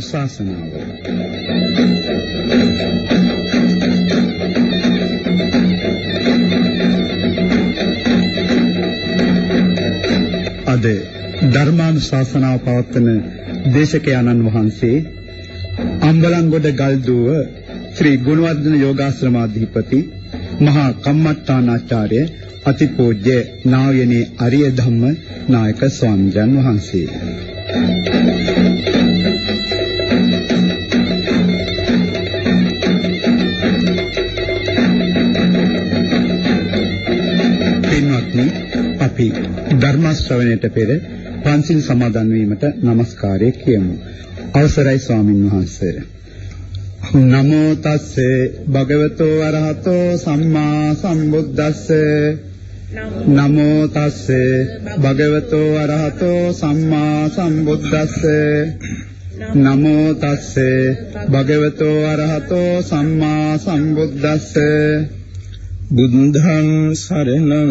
වෙසක් පොහොදා ධර්මානුශාසනාව අද ධර්මානුශාසනාව පවත්වන දේශකයන්න් වහන්සේ අම්බලන්ගොඩ ගල්දුව ශ්‍රී ගුණවර්ධන යෝගාශ්‍රමාධිපති මහා කම්මට්ටානාචාර්ය අතිපූජ්‍ය නායනේ අරිය ධම්ම නායක ස්වාමීන් වහන්සේ. ධර්ම ශ්‍රවණයට පෙර පන්සිල් සමාදන් වීමට নমස්කාරය කියමු. අවසරයි ස්වාමින් වහන්සේ. නමෝ තස්සේ භගවතෝ අරහතෝ සම්මා සම්බුද්දස්සේ නමෝ තස්සේ භගවතෝ අරහතෝ සම්මා සම්බුද්දස්සේ නමෝ තස්සේ භගවතෝ අරහතෝ සම්මා සම්බුද්දස්සේ බුද්ධං සරණං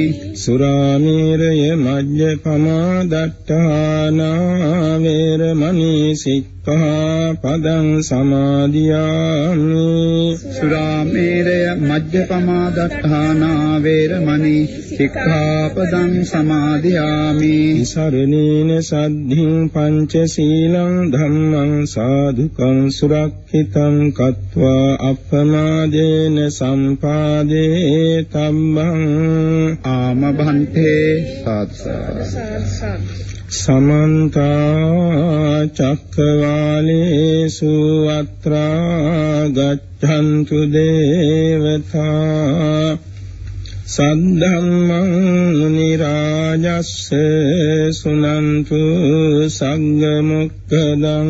සුරාමේරය මජ්ජපමා දට්ඨානා වේරමණී සික්ඛාපදං සමාදියාමි සුරාමේරය මජ්ජපමා දත්තානා වේරමණී සික්ඛාපදං සමාදියාමි සරණේන සද්ධින් පංචශීලං ධම්මං සාධුකං සුරක්ෂිතං කତ୍වා අප්‍රමාදේන සම්පාදේ තම්බං ආම භන්තේ සාත්ස සමන්ත චක්කවාලේසු අත්‍රා ගච්ඡන්තු දේවතා සද්ධම්මං මුනි රාජස්ස සුනන්තු සග්ග මොක්ඛදං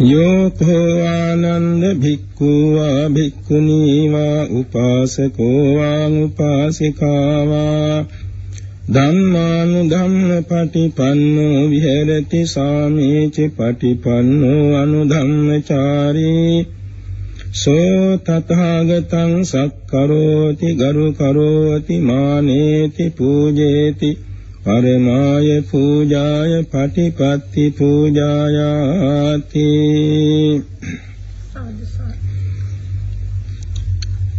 යෝකෝ ආනන්ද භික්ඛුවා භික්ඛුනී වා උපාසකෝ වා උපාසිකා වා ධම්මානුධම්ම පටිපන්නෝ විහෙරති සාමේච පටිපන්නෝ අනුධම්මචාරී සෝ තථාගතං සක්කරෝති ගරු කරෝති මානේති පූජේති පරමාය පූජාය පටිපත්ති පූජායාති.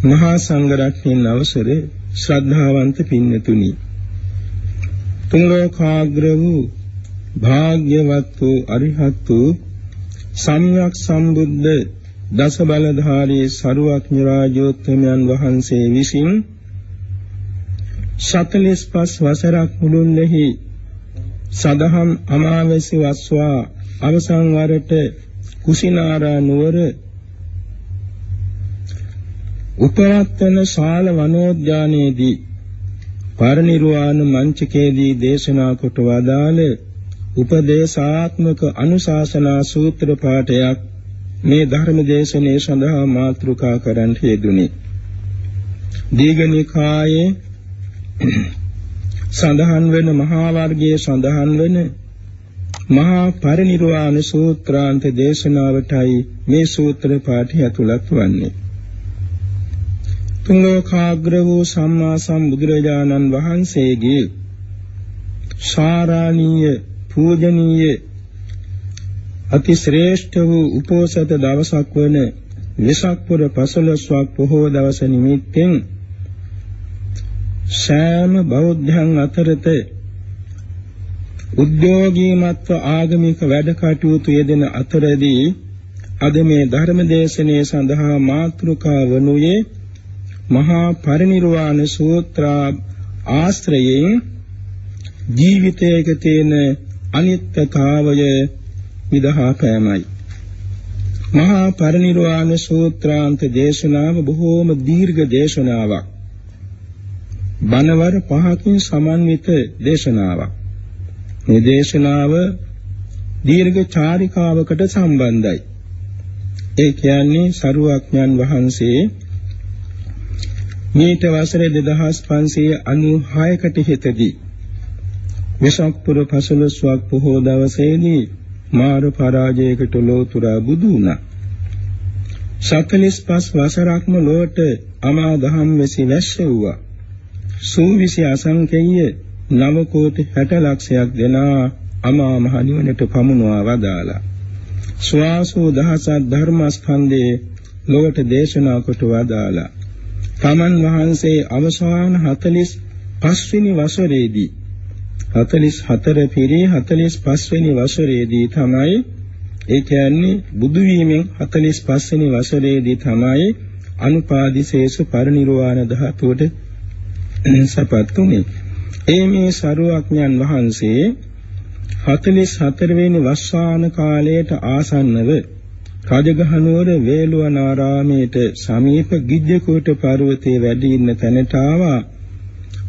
මහා සංඝරත්නයන් අවසරේ ශ්‍රද්ධාවන්ත පින්නතුනි. තුන් ලෝකාග්‍ර වූ භාග්‍යවත් වූ අරිහත් වූ සම්්‍යක් සම්බුද්ධ දස බලධාරී සරුවක්ඥ රාජෝත්තමයන් වහන්සේ විසින් 45 වසරක් මුළුල්ලෙහි සදහම් අමාවැසි වස්වා අවසන් වරට කුසිනාරා නුවර උපවත්තන ශාල වනෝද්‍යානයේදී පරිනිර්වාණ මංචකයේදී දේශනා කොට වදාළ උපදේශාත්මක අනුශාසනා සූත්‍ර පාඨයක් මේ ධර්ම දේශනේ සඳහා මාතෘකා කරන් යෙදුනි. දීඝනිකායේ සඳහන් වෙන මහා වර්ගයේ සඳහන් වෙන මහා පරිනිර්වාණ සූත්‍රාන්ත දේශනාවටයි මේ සූත්‍ර පාඨය ඇතුළත් වන්නේ. තුන්ලෝකාග්‍ර වූ සම්මා සම්බුදුරජාණන් වහන්සේගේ ශාරාණීය පූජනීය අති ශ්‍රේෂ්ඨ වූ උපෝසත දවසක් වන වෙසක් පුර පසළොස්වක් පොහෝ දවස නිමිත්තෙන් සෑම බෞද්ධයන් අතරත උද්‍යෝගීමත්ව ආගමික වැඩ කටයුතු යෙදෙන අතරදී අද මේ ධර්ම දේශනාව සඳහා මාතෘකා වනුයේ මහා පරිනිර්වාණ සූත්‍ර ආශ්‍රයෙන් ජීවිතයක තියෙන අනිත්‍යතාවය විදහා පෑමයි. මහා පරිනිර්වාණ සූත්‍රාන්ත දේශනාව බොහෝම දීර්ඝ දේශනාවක්. බණවර පහකින් සමන්විත දේශනාවක්. මේ දේශනාව දීර්ඝ චාරිකාවකට සම්බන්ධයි. ඒ කියන්නේ සරුවක්ඥන් වහන්සේ මීට වසර 2596කට හිතදී විසක්පුර පසළොස්වක් පොහෝ දවසේදී මාර පරාජයකට ලෝතුරා බුදු වුණා. 45 වසරක්ම ලොවට අමා දහම් වෙසි වැස්සෙව්වා. සූවිසි අසංකේය නව කෝටි 60 ලක්ෂයක් දෙනා අමා මහ නිවනට පමුණවා වදාලා. ස්වාසෝ දහසක් ධර්මස්කන්ධේ ලොවට දේශනා කොට වදාලා. තමන් වහන්සේ අවසාන 45 වෙනි වසරේදී 44 පිරී 45 වෙනි වසරේදී තමයි ඒ කියන්නේ බුදු වීමෙන් 45 වෙනි වසරේදී තමයි අනුපාදිශේෂ පරිනිර්වාණ ධාතුවට සපත් උනේ. ඒ මේ සරුවඥන් වහන්සේ 44 වෙනි වස්සාන කාලයට ආසන්නව රජගහනුවර වේළුවනාරාමේට සමීප ගිජ්ජකෝට පර්වතයේ වැඩ ඉන්න තැනට ආවා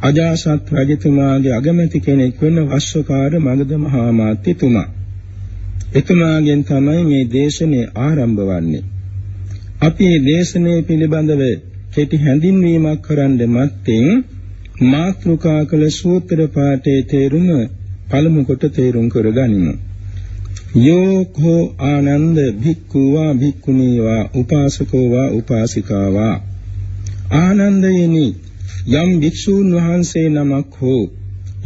අජාසත් රජතුමාගේ අගමැති කෙනෙක් වෙන වස්සකාර මගධ මහා මාත්‍යතුමා. එතුමාගෙන් තමයි මේ දේශනය ආරම්භ වන්නේ. අපි මේ දේශනය පිළිබඳව කෙටි හැඳින්වීමක් කරන්න මත්තෙන් මාත්‍රුකා කළ සූත්‍ර පාඨයේ තේරුම පළමු කොට තේරුම් කරගනිමු. යෝ කෝ ආනන්ද භික්ඛුවා භික්ඛුනීවා උපාසකෝවා උපාසිකාවා ආනන්දයනි යම් භික්ෂූන් වහන්සේ නමක් හෝ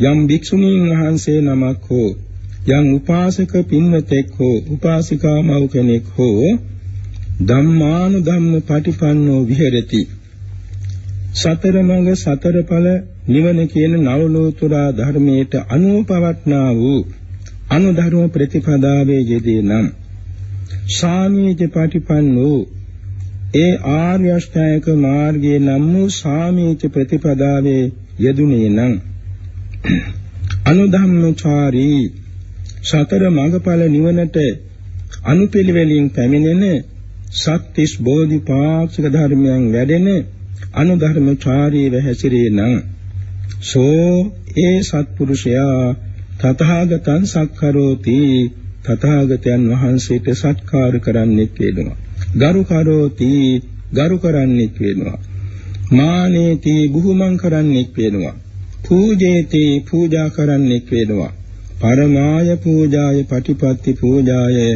යම් භික්ෂුණීන් වහන්සේ නමක් හෝ යම් උපාසක පින්වතෙක් හෝ උපාසිකා මව් කෙනෙක් හෝ ධම්මානු ධම්ම පටිපන්නෝ විහෙරති සතර මඟ සතර ඵල නිවන කියන නවලෝතුරා ධර්මයට අනුපවට්නා වූ අනුධර්ම ප්‍රතිපදාවේ යෙදී නම් සාමීච පටිපන්නෝ ඒ ආර්ය අෂ්ටායක මාර්ගයේ නම් වූ සාමීච ප්‍රතිපදාවේ යෙදුනේ නම් අනුධම්මචාරී සතර මඟඵල නිවනට අනුපිළිවෙලින් පැමිණෙන සත්‍තිස් බෝධිපාක්ෂික ධර්මයන් වැඩෙන අනුධර්මචාරීව හැසිරේ නම් සෝ ඒ සත්පුරුෂයා තථාගතං සක්කරෝති තථාගතයන් වහන්සේට සත්කාර කරන්නෙක් වෙනවා ගරු කරෝති ගරු කරන්නෙක් වෙනවා මානේති බුහුමන් කරන්නෙක් වෙනවා පූජේති පූජා කරන්නෙක් වෙනවා පරමාය පූජාය පටිපත්ති පූජාය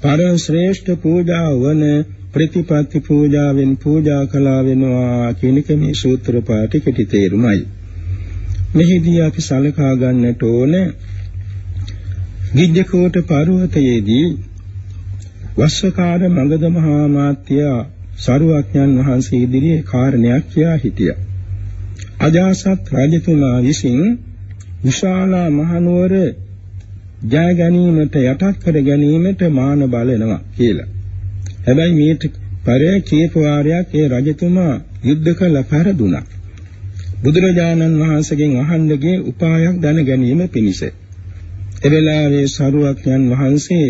පරම ශ්‍රේෂ්ඨ පූජා වන ප්‍රතිපත්ති පූජාවෙන් පූජා කළා වෙනවා කියන එක මේ සූත්‍ර පාඨ කෙටි තේරුමයි. මෙහිදී අපි සලකා ගන්නට ඕන විද්‍යකෝට පර්වතයේදී වස්සකාර මගධ මහා මාත්‍ය සරුවඥන් වහන්සේ ඉදිරියේ කාරණයක් කියා හිටියා. අජාසත් රජතුමා විසින් විශාලා මහනුවර ජය ගැනීමට යටත් කර ගැනීමට මාන බලනවා කියලා. හැබැයි මේට පරේ කීප වාරයක් ඒ රජතුමා යුද්ධ කළ පෙරදුනා. බුදුරජාණන් වහන්සේගෙන් අහන්නගේ උපායක් දැන ගැනීම පිණිස. එවෙලාවේ සරුවක්යන් වහන්සේ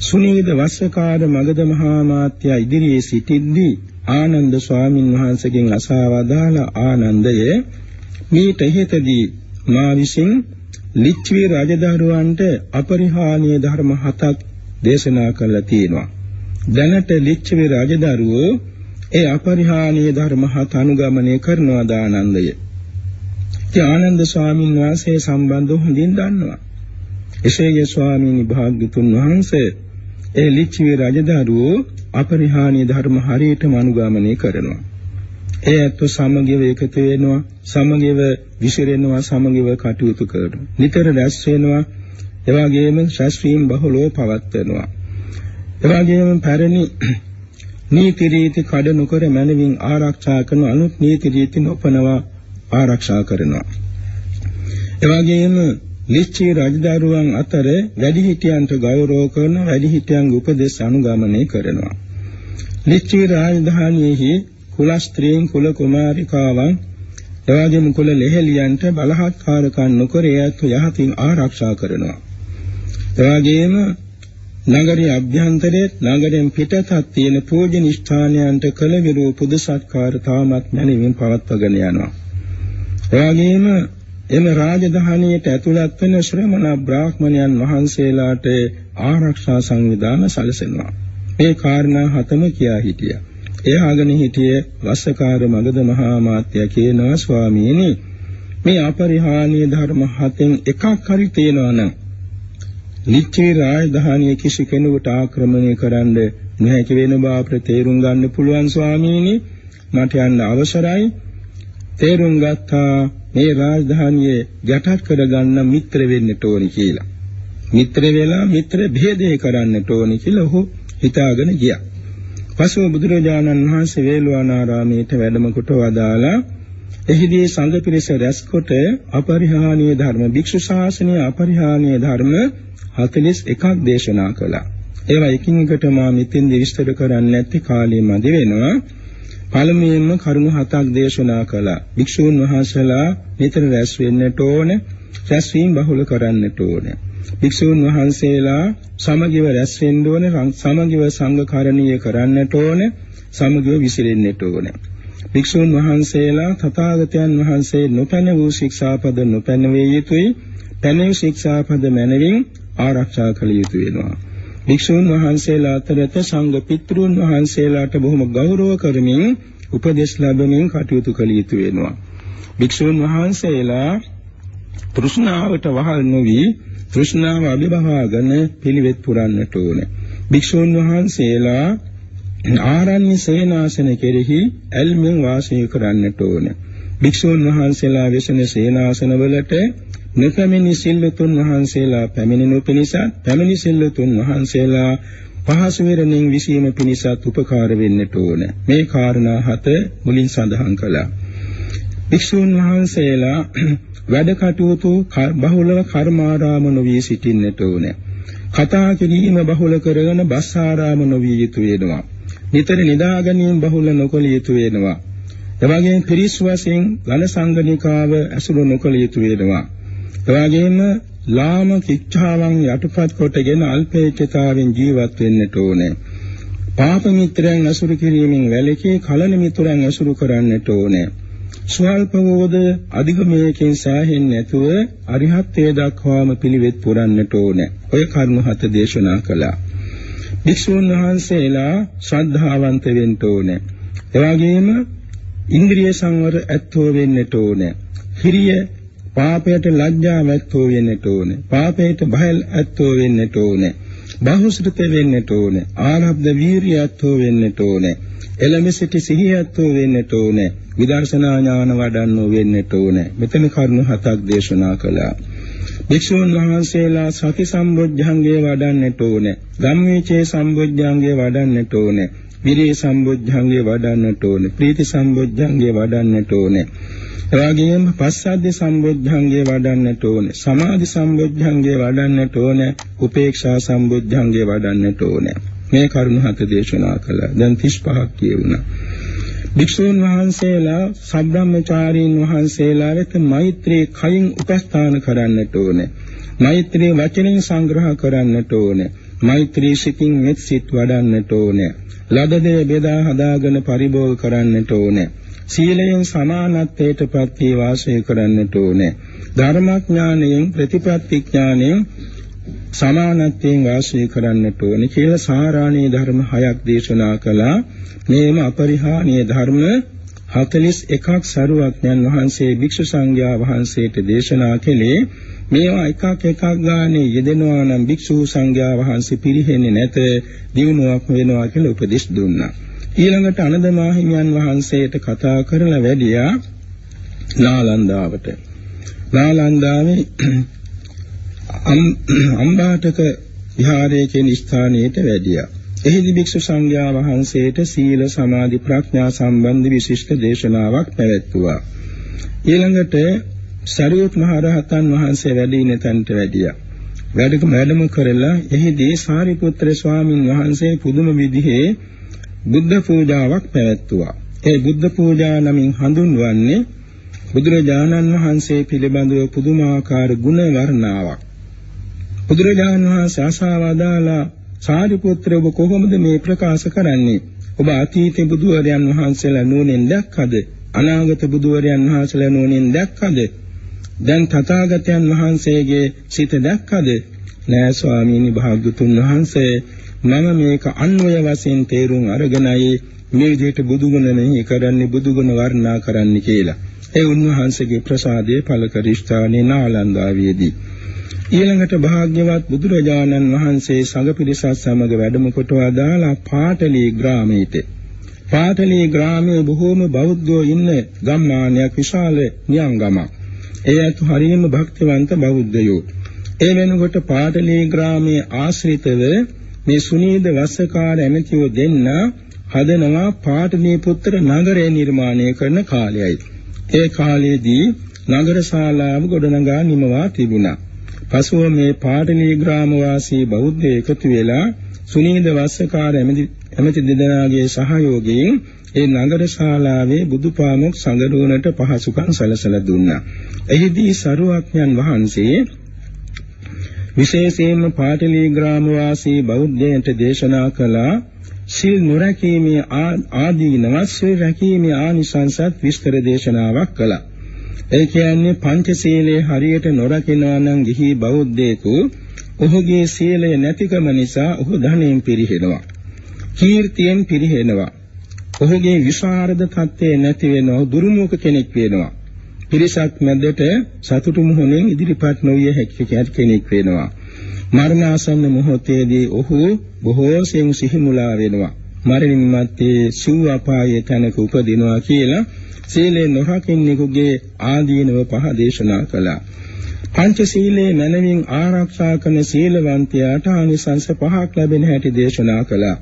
සුනීද වස්සකාර මගධ මහා මාත්‍ය ඉදිරියේ සිටිද්දී ආනන්ද ස්වාමින් වහන්සේගෙන් අසා වදාළ ආනන්දය මීට ඉහතදී මා විසින් ලිච්ඡවි රජදරුවන්ට අපරිහානීය ධර්ම හතක් දේශනා කළා තියෙනවා. දැනට ලිච්ඡවි රජදරුවෝ ඒ අපරිහානීය ධර්ම හත අනුගමනය කරනවා දානන්දය. ඉතින් ආනන්ද ස්වාමීන් වහන්සේ සම්බන්ධව හොඳින් දන්නවා. එසේය ස්වාමීන් භාග්‍යතුන් වහන්සේ ඒ ලිච්ඡවි රජදරුවෝ අපරිහානීය ධර්ම හරියටම අනුගමනය කරනවා. ඒ ඇත්ත සමගිව එකතු වෙනවා සමගිව විසිරෙනවා සමගිව කටයුතු කරනවා නිතර රැස් වෙනවා එවාගෙම ශාස්ත්‍රීය බහුලව පවත්වනවා එවාගෙම පැරණි නීති රීති කඩ නොකර මනවින් ආරක්ෂා කරන අනුත් නීති රීති නොපනවා ආරක්ෂා කරනවා එවාගෙම නිශ්චය රජදරුවන් අතර වැඩිහිටියන්ට ගෞරව කරන වැඩිහිටියන්ගේ උපදෙස් අනුගමනය කරනවා නිශ්චය රාජධානියෙහි කුල ස්ත්‍රීන් කුල කුමාරිකාවන් එවාගෙම කුල ලෙහෙලියන්ට බලහත්කාරකම් නොකර ඒත් යහතින් ආරක්ෂා කරනවා. එවාගෙම නගරයේ අභ්‍යන්තරයේ නගරයෙන් පිටතත් තියෙන පූජන ස්ථානයන්ට කළ විරෝ පුද සත්කාර තාමත් මැනවින් පවත්වාගෙන යනවා. එවාගෙම එම රාජධානියට ඇතුළත් වෙන ශ්‍රමණ බ්‍රාහ්මණයන් වහන්සේලාට ආරක්ෂා සංවිධාන සැලසෙනවා. මේ කාරණා හතම කියා හිටියා. ඒ ආගෙන හිටියේ වස්සකාර මගධ මහා මාත්‍ය කියනවා ස්වාමීනි මේ අපරිහානීය ධර්ම හතෙන් එකක් හරි තියෙනවා නම් නිච්චේ රාජධානිය කිසි කෙනෙකුට ආක්‍රමණය කරන්න නොහැකි වෙන බව අපට තේරුම් ගන්න පුළුවන් ස්වාමීනි. මට යන්න අවසරයි. තේරුම් ගත්තා මේ රාජධානිය ගැටත් කරගන්න මිත්‍ර වෙන්නට ඕනි කියලා. මිත්‍ර වෙලා මිත්‍ර භේදේ කරන්නට ඕනි කියලා ඔහු හිතාගෙන ගියා. පසුව බුදුරජාණන් වහන්සේ වේළුවනාරාමයට වැඩම කොට වදාලා එහිදී සංඝ පිරිස රැස්කොට අපරිහානීය ධර්ම භික්ෂු ශාසනයේ අපරිහානීය ධර්ම 41ක් දේශනා කළා. ඒවා එකින් එකට මා මෙතෙන්දී විස්තර කරන්නේ නැති කාලෙ මදි වෙනවා. පළමුවෙන්ම කරුණු හතක් දේශනා කළා. භික්ෂූන් වහන්සේලා නිතර රැස් වෙන්නට ඕන, රැස්වීම බහුල කරන්නට ඕනේ. භික්ෂූන් වහන්සේලා සමගිව රැස් වෙන්න ඕන සමගිව සංඝකරණීය කරන්නට ඕන සමගිව විසිරෙන්නට ඕන භික්ෂූන් වහන්සේලා තථාගතයන් වහන්සේ නොපැන වූ ශික්ෂාපද නොපැන වේ යුතුයි. පැන ශික්ෂාපද මැනවින් ආරක්ෂා කළ යුතු වෙනවා. භික්ෂූන් වහන්සේලා අතරත සංඝ පිටුරුන් වහන්සේලාට බොහොම ගෞරව කරමින් උපදෙස් ලැබමින් කටයුතු කළ යුතු වෙනවා. භික්ෂූන් වහන්සේලා තෘෂ්ණාවට වහල් නොවි තෘෂ්ණාව අභිභවාගෙන පිළිවෙත් පුරන්නට ඕන. භික්ෂූන් වහන්සේලා ආරණ්‍ය සේනාසන කෙරෙහි ඇල්මෙන් වාසය කරන්නට ඕන. භික්ෂූන් වහන්සේලා වෙසෙන සේනාසන වලට නොපැමිණි සිල්ලුතුන් වහන්සේලා පැමිණෙනු පිණිසත් පැමිණි සිල්ලුතුන් වහන්සේලා පහසු වෙරණින් විසීම පිණිසත් උපකාර වෙන්නට ඕන. මේ කාරණා හත මුලින් සඳහන් කළා. භික්ෂූන් වහන්සේලා වැඩ කටයුතු බහුලව කර්මාරාම නොවී සිටින්නට ඕනේ. කතා කිරීම බහුල කරගෙන බස් ආරාම නොවී යුතු වෙනවා. නිතර නිදා ගැනීම බහුල නොකළ යුතු වෙනවා. එවැගේම පිරිස් වශයෙන් ඝන සංගණිකාව ඇසුරු නොකළ යුතු වෙනවා. එවැගේම ලාමක ඉච්ඡාවන් යටපත් කොටගෙන අල්පේච්ඡතාවෙන් ජීවත් වෙන්නට ඕනේ. පාප මිත්‍රයන් අසුරු කිරීමෙන් වැළකී කලන මිත්‍රයන් අසුරු කරන්නට ඕනේ. ස්වල්පවෝද අධිගමයකින් සෑහෙන්නේ නැතුව අරිහත්ත්වයට දක්වාම පිළිවෙත් පුරන්නට ඕනේ. ඔය කර්ම හත දේශනා කළා. භික්ෂුන් වහන්සේලා ශ්‍රද්ධාවන්ත වෙන්න ඕනේ. එවාගෙම ඉන්ද්‍රිය සංවර ඇත්තෝ වෙන්නට ඕනේ. හිරිය පාපයට ලැජ්ජාව ඇත්තෝ වෙන්නට ඕනේ. පාපයට බය ඇත්තෝ වෙන්නට ඕනේ. බහුසෘත වෙන්නට ඕනේ. ආරබ්ධ වීරිය ඇත්තෝ වෙන්නට ඕනේ. එළඹ සිටි සිහිය ඇත්තෝ වෙන්නට ඕනේ. විදර්ශනා ඥාන වඩන්නෝ වෙන්නට ඕනේ. මෙතන කරුණු හතක් දේශනා කළා. භික්ෂුන් වහන්සේලා සති සම්බොජ්ජංගේ වඩන්නට ඕනේ. ධම්මේචේ සම්බොජ්ජංගේ වඩන්නට ඕනේ. විරේ සම්බොජ්ජංගේ වඩන්නට ඕනේ. ප්‍රීති සම්බොජ්ජංගේ වඩන්නට ඕනේ. එවාගෙම පස්සද්ධි සම්බොජ්ජංගේ වඩන්නට ඕනේ. සමාධි සම්බොජ්ජංගේ වඩන්නට ඕනේ. උපේක්ෂා සම්බොජ්ජංගේ වඩන්නට ඕනේ. මේ කරුණු හත දේශනා කළා. දැන් 35ක් කියුණා. භික්ෂුන් වහන්සේලා සබ්‍රාහ්මචාරීන් වහන්සේලා වෙත මෛත්‍රී කයින් උපස්ථාන කරන්නට ඕනේ. මෛත්‍රී වචනෙන් සංග්‍රහ කරන්නට ඕනේ. මෛත්‍රී සිතින් මෙත් සිත් වඩන්නට ඕනේ. ලදදේ බෙදා හදාගෙන පරිභෝග කරන්නට ඕනේ. සීලයෙන් සමානත්වයට පත් වී වාසය කරන්නට ඕනේ. ධර්මඥානයෙන් ප්‍රතිපත්ති ඥානයෙන් සමානත්වයෙන් වාසය කරන්නට ඕනේ කියලා සාරාණී ධර්ම හයක් දේශනා කළා. මේම අපරිහානීය ධර්ම 41ක් සරුවක්ඥන් වහන්සේ භික්ෂු සංඝයා වහන්සේට දේශනා කළේ මේවා එකක් එකක් ගානේ යෙදෙනවා නම් භික්ෂු සංඝයා වහන්සේ පිළිහෙන්නේ නැත දිනුවක් වෙනවා කියලා උපදෙස් දුන්නා. ඊළඟට අනද මාහිමියන් වහන්සේට කතා කරලා වැඩියා නාලන්දාවට. නාලන්දාවේ අම්බාටක විහාරයේ කියන ස්ථානයට වැඩියා. එහිදී භික්ෂු සංඝයා වහන්සේට සීල සමාධි ප්‍රඥා සම්බන්ධ විශිෂ්ට දේශනාවක් පැවැත්වුවා. ඊළඟට සරියුත් මහ රහතන් වහන්සේ වැඩි ඉන තැනට වැඩියා. වැඩක වැඩම කරලා එහිදී සාරිපුත්‍ර ස්වාමින් වහන්සේ පුදුම විදිහේ බුද්ධ පූජාවක් පැවැත්වුවා. ඒ බුද්ධ පූජා නමින් හඳුන්වන්නේ බුදුරජාණන් වහන්සේ පිළිබඳව පුදුමාකාර ගුණ වර්ණාවක්. බුදුරජාණන් වහන්සේ ආශාවදාලා සාරිපුත්‍ර ඔබ කොහොමද මේ ප්‍රකාශ කරන්නේ? ඔබ අතීත බුදුවරයන් වහන්සේලා නුවණින් දැක්කද? අනාගත බුදුවරයන් වහන්සේලා නුවණින් දැක්කද? දැන් තථාගතයන් වහන්සේගේ සිත දැක්කද? නෑ ස්වාමීනි භාග්‍යතුන් වහන්සේ මම මේක අන්වය වශයෙන් තේරුම් අරගෙනයි මේ විදිහට බුදුගුණ මෙහි කරන්නේ බුදුගුණ වර්ණනා කරන්න කියලා. ඒ උන්වහන්සේගේ ප්‍රසාදයේ පළ කරිෂ්ඨානේ නාලන්දාවේදී ඊළඟට භාග්‍යවත් බුදුරජාණන් වහන්සේ සංඝ පිරිසත් සමග වැඩම කොට වදාලා පාටලී ග්‍රාමයට පාටලී ග්‍රාමයේ බොහෝම බෞද්ධයෝ ඉන්න ගම්මානයක් විශාල නියංගමක්. ඒ අතු හරියම භක්තිවන්ත බෞද්ධයෝ. ඒ වෙනකොට පාටලී ග්‍රාමයේ ආශ්‍රිතව මේ සුනීද වස්සකාර ඇමතිව දෙන්න හදනවා පාටලී පුත්‍ර නගරය නිර්මාණය කරන කාලයයි. ඒ කාලයේදී නගර ශාලාව ගොඩනගා නිමවා තිබුණා. පසුව මේ පාටලී ග්‍රාම වාසී බෞද්ධ එකතු වෙලා සුනීද වස්සකාර ඇමති දෙදෙනාගේ සහයෝගයෙන් ඒ නගර ශාලාවේ බුදුපාමොක් සංගරුවනට පහසුකම් සැලසලා දුන්නා. එහිදී සරුවක්ඥන් වහන්සේ විශේෂයෙන්ම පාටලී ග්‍රාම වාසී බෞද්ධයන්ට දේශනා කළා සිල් නොරැකීමේ ආදීනවත් සිල් රැකීමේ ආනිසංසත් විස්තර දේශනාවක් කළා. ඒ කියන්නේ පංචශීලයේ හරියට නොරකිනවා නම් ගිහි බෞද්ධයෙකු ඔහුගේ සීලය නැතිකම නිසා ඔහු ධනෙන් පිරිහෙනවා. කීර්තියෙන් පිරිහෙනවා. ඔහුගේ විශාරද තත්ත්වය නැති වෙනවා දුර්මුඛ කෙනෙක් වෙනවා. පිරිසක් මැදට සතුටු මුහුණෙන් ඉදිරිපත් නොවිය හැකි කෙනෙක් වෙනවා. මරණාසන්න මොහොතේදී ඔහු බොහෝ සෙන් සිහිමුලා වෙනවා. මරණින් මත්තේ සිව් අපායේ තැනක උපදිනවා කියලා සීලේ නොරකින්නෙකුගේ ආදීනව පහ දේශනා කළා. පංචශීලයේ මනමින් ආරක්ෂා කරන සීලවන්තයාට ආනිසංස පහක් ලැබෙන හැටි දේශනා කළා.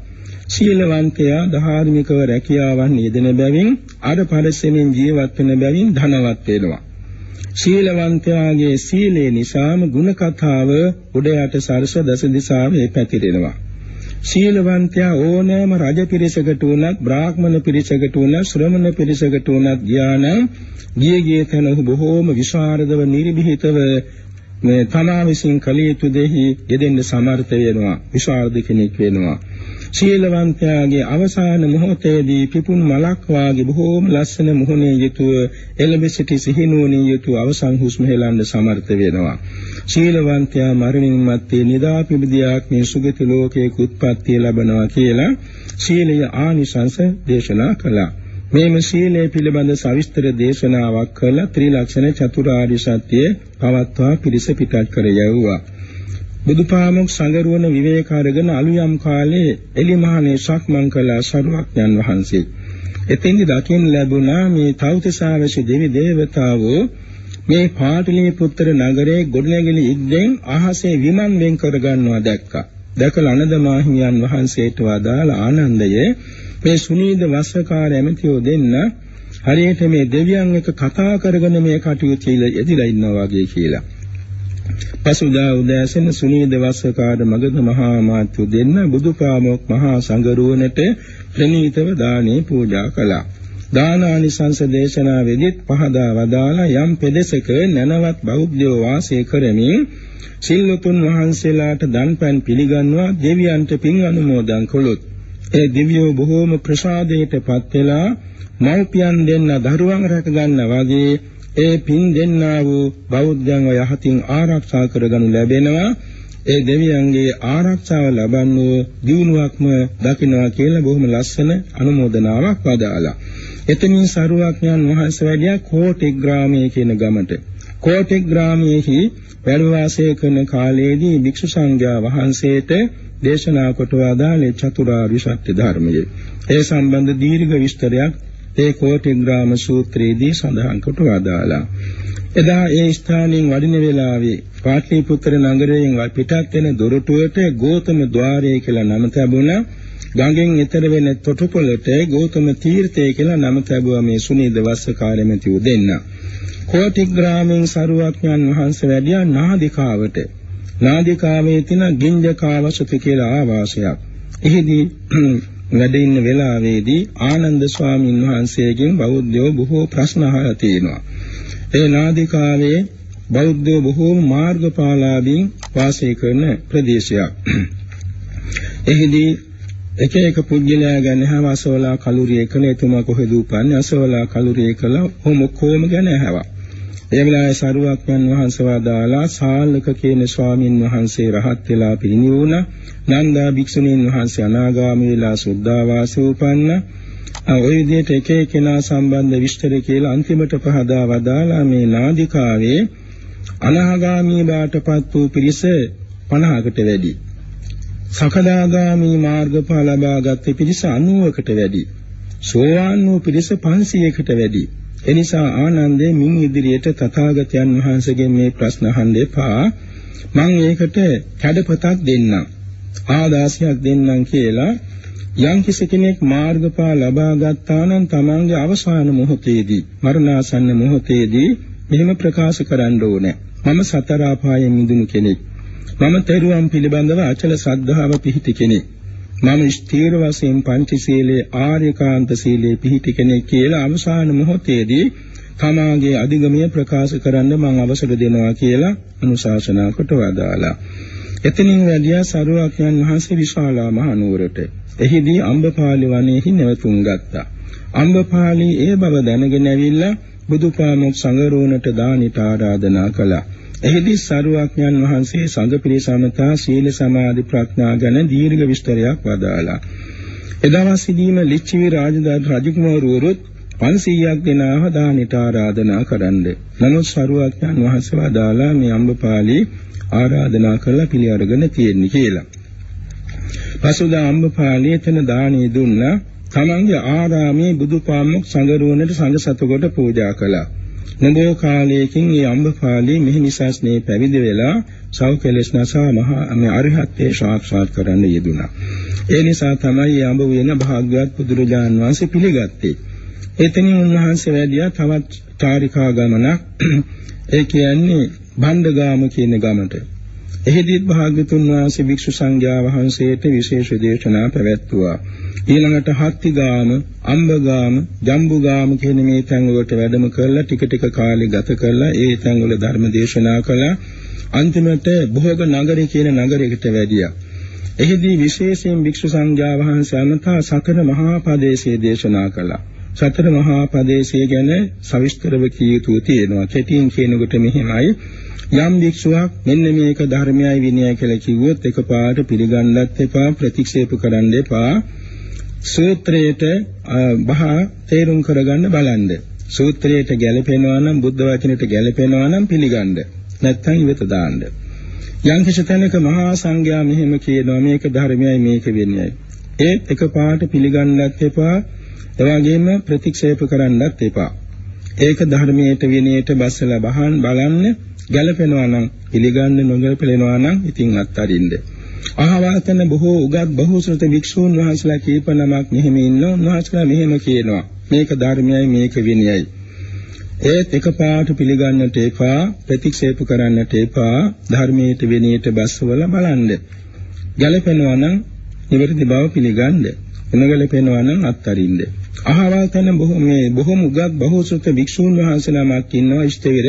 සීලවන්තයා ධාර්මිකව රැකියාවන් යෙදෙන බැවින් අර පරිස්සමෙන් ජීවත් වෙන බැවින් ධනවත් වෙනවා. ශීලවන්තයාගේ සීලේ නිසාම ගුණ කතාව උඩ යට සරස දස දිසාවේ පැතිරෙනවා. ශීලවන්තයා ඕනෑම රජ පිරිසකට උනත් බ්‍රාහ්මණ පිරිසකට උනත් ශ්‍රමණ පිරිසකට උනත් ඥාන ගිය ගිය තැන බොහෝම විශාරදව නිර්භීතව මේ තමා විසින් කළ යුතු දෙහි යෙදෙන්න සමර්ථ වෙනවා විශාරද කෙනෙක් වෙනවා. ශීලවන්තයාගේ අවසාන මොහොතේදී පිපුන් මලක් වාගේ බොහෝම ලස්සන මුහුණේ යුතුව එළඹ සිටි සිහිනුවණින් යුතුව අවසන් හුස්ම හෙළන්න සමර්ථ වෙනවා. ශීලවන්තයා මරණින් මත්තේ නිදා පිබිදියාක් මේ සුගති ලෝකයේ උත්පත්තිය ලබනවා කියලා ශීලය ආනිසංස දේශනා කළා. මේම සීලය පිළිබඳ සවිස්තර දේශනාවක් කළ ත්‍රිලක්ෂණ චතුරාර්ය සත්‍ය පවත්වා පිරිස පිටත් කර යවුවා. බුදුපාමොක් සංගරුවන විවේක අරගෙන අලුයම් කාලේ එලිමහනේ සක්මන් කළ සරුවක්ඥන් වහන්සේ. එතෙන්දි දකින්න ලැබුණා මේ තෞතිසාවශි දෙවි දේවතාවෝ මේ පාටලිපුත්‍ර නගරයේ ගොඩනැගිලි ඉද්දෙන් අහසේ විමන් වෙන් කරගන්නවා දැක්කා. දැකලා අනද මාහිමියන් වහන්සේට වදාළ ආනන්දයේ මේ සුනීද වස්සකාර ඇමතියෝ දෙන්න හරියට මේ දෙවියන් එක කතා කරගෙන මේ කටයුතු කියලා එදිලා ඉන්නවා වගේ කියලා. පසුදා උදෑසන සුනීද වස්සකාර මගධ මහා මාත්‍ය දෙන්න බුදුපාමොක් මහා සංගරුවනට ප්‍රණීතව දානේ පූජා කළා. දානානිසංස දේශනාවේදීත් පහදා වදාලා යම් පෙදෙසක නැනවත් බෞද්ධයෝ වාසය කරමින් සිල්වතුන් වහන්සේලාට දන්පැන් පිළිගන්වා දෙවියන්ට පින් අනුමෝදන් කළොත් ඒ දිව්‍යෝ බොහෝම ප්‍රසාදයටපත් වෙලා මව්පියන් දෙන්න දරුවන් රැක ගන්න වගේ ඒ පින් දෙන්නා වූ බෞද්ධයන්ව යහතින් ආරක්ෂා කරගනු ලැබෙනවා ඒ දෙවියන්ගේ ආරක්ෂාව ලබන්නෝ දිනුවක්ම දකින්නවා කියලා බොහොම ලස්සන අනුමೋದනාවක් වදාලා. එතනින් සරුවක්ඥන් වහන්සේ වැඩියා කෝටි ග්‍රාමයේ කියන ගමට. කෝටි ග්‍රාමයේහි වැඩ වාසය කරන කාලයේදී භික්ෂු සංඝයා වහන්සේට දේශනා කොට වදාළේ චතුරාර්ය සත්‍ය ධර්මයේ. ඒ සම්බන්ධ දීර්ඝ විස්තරයක් ඒ කෝටිග්‍රාම සූත්‍රයේදී සඳහන් කොට වදාලා. එදා ඒ ස්ථානයෙන් වඩින වෙලාවේ පාටලිපුත්‍ර නගරයෙන් පිටත් වෙන දොරටුවට ගෝතම ద్వාරය කියලා නම තැබුණා. ගඟෙන් එතර වෙන තොටුපළට ගෞතම තීර්ථය කියලා නම තැබුවා මේ සුනීද වස්සකාරයමැතිව දෙන්න. කෝටිග්‍රාමෙන් සරුවක්ඥන් වහන්සේ වැඩියා නාදිකාවට නාදිකාවේ තියෙන ගින්ජකාවසති කියලා ආවාසයක්. එහිදී වැඩ ඉන්න වෙලාවේදී ආනන්ද ස්වාමීන් වහන්සේගෙන් බෞද්ධයෝ බොහෝ ප්‍රශ්න අහලා තියෙනවා. ඒ නාදිකාවේ බෞද්ධයෝ බොහෝම මාර්ගඵලාදීන් වාසය කරන ප්‍රදේශයක්. එහිදී එක එක පුජ්‍යලයා ගැන හවසෝලා කලුරිය කළ එතුමා කොහෙද උපන්නේ අසෝලා කලුරිය කළ ඔහොම කොහොම ගැන ඇහුවා. ඒ වෙලාවේ සරුවක්යන් වහන්සේ වදාලා සාලක කියන ස්වාමින් වහන්සේ රහත් වෙලා පිරිනිවුණා. නන්දා භික්ෂුණීන් වහන්සේ අනාගාමී වෙලා සුද්ධාවාසී උපන්න. ඔය විදිහට එක එකනා සම්බන්ධ විස්තර කියලා අන්තිමට පහදා වදාලා මේ නාදිකාවේ අනාගාමී බාටපත් වූ පිරිස 50කට වැඩි. සකදාගාමී මාර්ගඵල ලබාගත් පිරිස 90කට වැඩි. සෝවාන් වූ පිරිස 500කට වැඩි. එනිසා ආනන්දේ මින් ඉදිරියට තථාගතයන් වහන්සේගෙන් මේ ප්‍රශ්න අහන්න එපා. මම ඒකට කැඩපතක් දෙන්නම්. ආදාසියක් දෙන්නම් කියලා යම් කෙනෙක් මාර්ගඵල ලබා ගත්තා නම් තමන්ගේ අවසාන මොහොතේදී මරණාසන්න මොහොතේදී මෙහෙම ප්‍රකාශ කරන්න ඕනේ. මම සතර ආපායෙන් මිදුණු කෙනෙක්. මම තෙරුවන් පිළිබඳව අචල ශ්‍රද්ධාව පිහිටි කෙනෙක්. මම ස්ථීර වශයෙන් පංචශීලයේ ආර්යකාන්ත සීලයේ පිහිටි කෙනෙක් කියලා අවසාන මොහොතේදී තමාගේ අධිගමය ප්‍රකාශ කරන්න මම අවසර දෙනවා කියලා අනුශාසනා කොට වදාලා. එතනින් වැඩියා සරුවක්යන් වහන්සේ විශාලා මහනුවරට. එහිදී අම්බපාලි වනයේහි නැවතුම් ගත්තා. අම්බපාලි ඒ බව දැනගෙන ඇවිල්ලා බුදුපාමොක් සංගරෝණට දානිට ආරාධනා කළා. එහිදී සරුවක්ඥන් වහන්සේ සංඝ පිරිසමතා සීල සමාධි ප්‍රඥා ගැන දීර්ඝ විස්තරයක් වදාලා. එදවසේදීම ලිච්ඡවි රාජධානි රජකුමාරවරුත් 500ක් දෙනාව දානිට ආරාධනා කරන්න. නමුත් සරුවක්ඥන් වහන්සේ වදාලා මේ අම්බපාලි ආරාධනා කළා පිළි අරගෙන තියෙන්නේ කියලා. පසුදා අම්බපාලි එතන දානිය දුන්නා. තමන්ගේ ආරාමේ බුදුපාමොක් සංගරුවනට සංඝ සතුකොට පූජා කළා. නදෝ කාලයකින් මේ අම්බපාලී මෙහි නිසස්නේ පැවිදි වෙලා සෞඛලස් නසා මහා මේ අරිහත්ත්වේ සාක්ෂාත් කරන්න යෙදුණා. ඒ නිසා තමයි අඹ වෙන භාග්‍යවත් බුදුරජාන් වහන්සේ පිළිගත්තේ. එතනින් උන්වහන්සේ වැඩියා තවත් චාරිකා ගමනක් ඒ කියන්නේ බණ්ඩගාම කියන ගමට. එහිදීත් භාග්‍යතුන් වහන්සේ භික්ෂු සංඝයා වහන්සේට විශේෂ දේශනා පැවැත්වුවා. ඊළඟට හත්තිගාම, අම්බගාම, ජම්බුගාම කියන මේ තැන් වලට වැඩම කරලා ටික ටික කාලෙ ගත කරලා ඒ තැන් වල ධර්ම දේශනා කළා. අන්තිමට භෝග නගරේ කියන නගරයකට වැඩියා. එහිදී විශේෂයෙන් භික්ෂු සංඝයා වහන්සේ අමතා සතර මහා පදේශයේ දේශනා කළා. සතර මහා පදේශය ගැන සවිස්තරව කිය යුතු තියෙනවා. කෙටියෙන් කියනකොට මෙහිමයි යම් භික්ෂුවක් මෙන්න මේක ධර්මයයි විනයයි කියලා කිව්වොත් එකපාරට පිළිගන්නත් එපා ප්‍රතික්ෂේප කරන්න එපා. සූත්‍රයට බහා තේරුම් කරගන්න බලන්න. සූත්‍රයට ගැලපෙනවා නම් බුද්ධ වචනයට ගැලපෙනවා නම් පිළිගන්න. නැත්නම් ඉවත දාන්න. යම් කිසි තැනක මහා සංඝයා මෙහෙම කියනවා මේක ධර්මයයි මේක විනයයි. ඒත් එකපාරට පිළිගන්නත් එපා. එවාගෙම ප්‍රතික්ෂේප කරන්නත් එපා. ඒක ධර්මයට විනයට බස්සලා බහන් බලන්න ගැලපෙනවා නම් පිළිගන්න නොගැලපෙනවා නම් ඉතින් අත්හරින්න. අහවල් තන බොහෝ උගත් බහුශ්‍රත වික්ෂූන් වහන්සේලා කීප නමක් මෙහෙම ඉන්න උන්වහන්සේලා මෙහෙම කියනවා. මේක ධර්මයයි මේක විනයයි. ඒත් එකපාරට පිළිගන්නට එපා ප්‍රතික්ෂේප කරන්නට එපා ධර්මයට විනයට බස්සවල බලන්න. ගැලපෙනවා නම් නිවැරදි බව පිළිගන්න. නොගැලපෙනවා නම් අත්හරින්න. අහවල් තැන බොහෝ මේ බොහොම උගත් බහුසුත භික්ෂූන් වහන්සේලාමක් ඉන්නවා ඉෂ්ටවිර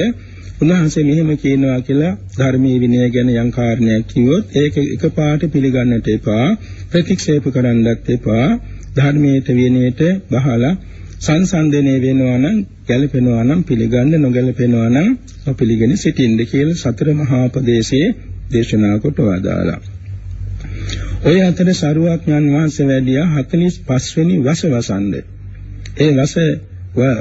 උන්වහන්සේ මෙහෙම කියනවා කියලා ධර්මයේ විනය ගැන යම් කාරණයක් කිව්වොත් ඒක එකපාරට පිළිගන්නට එපා ප්‍රතික්ෂේප කරන්නත් එපා ධර්මයේ විනයට බහලා සංසන්දනය වෙනවා නම් ගැළපෙනවා නම් පිළිගන්න නොගැළපෙනවා නම් නොපිළිගෙන සිටින්න කියලා සතර මහා උපදේශයේ දේශනා කොට වදාලා. ඔය අතර සරුවක්ඥන් වහන්සේ වැඩියා 45 වෙනි වස වසන්ද. ඒ වස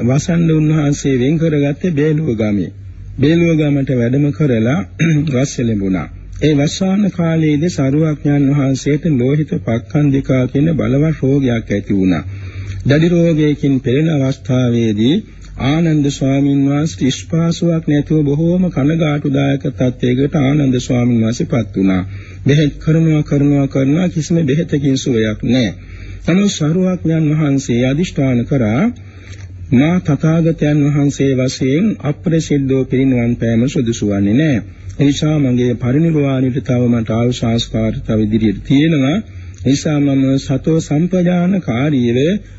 වසන්ද උන්වහන්සේ වෙන් කරගත්තේ බේලුව ගමේ. බේලුව ගමට වැඩම කරලා වස් ලැබුණා. ඒ වස්සාන කාලයේදී සරුවක්ඥන් වහන්සේට ලෝහිත පක්ඛන්දිකා කියන බලවත් රෝගයක් ඇති වුණා. දඩි රෝගයකින් පෙළෙන අවස්ථාවේදී ආනන්ද ස්වාමීන් වහන්සේ ස්පාසුවක් නැතුව බොහෝම කනගාටුදායක තත්යකට ආනන්ද ස්වාමීන් වහන්සේපත් වුණා. බෙහෙත් කරනවා කරනවා කරනවා කිසිම බෙහෙතකින් සුවයක් නැහැ. නමුත් සරුවක්ඥන් වහන්සේ අදිෂ්ඨාන කරා මා තථාගතයන් වහන්සේ වශයෙන් අප්‍රසිද්ධෝ පිරිනිවන් පෑම සුදුසු වන්නේ නැහැ. එනිසා මගේ පරිනිර්වාණයට තව මට ආශාස්කාර තව ඉදිරියට තියෙනවා. නිසා මම සතෝ සම්පජානකාරීව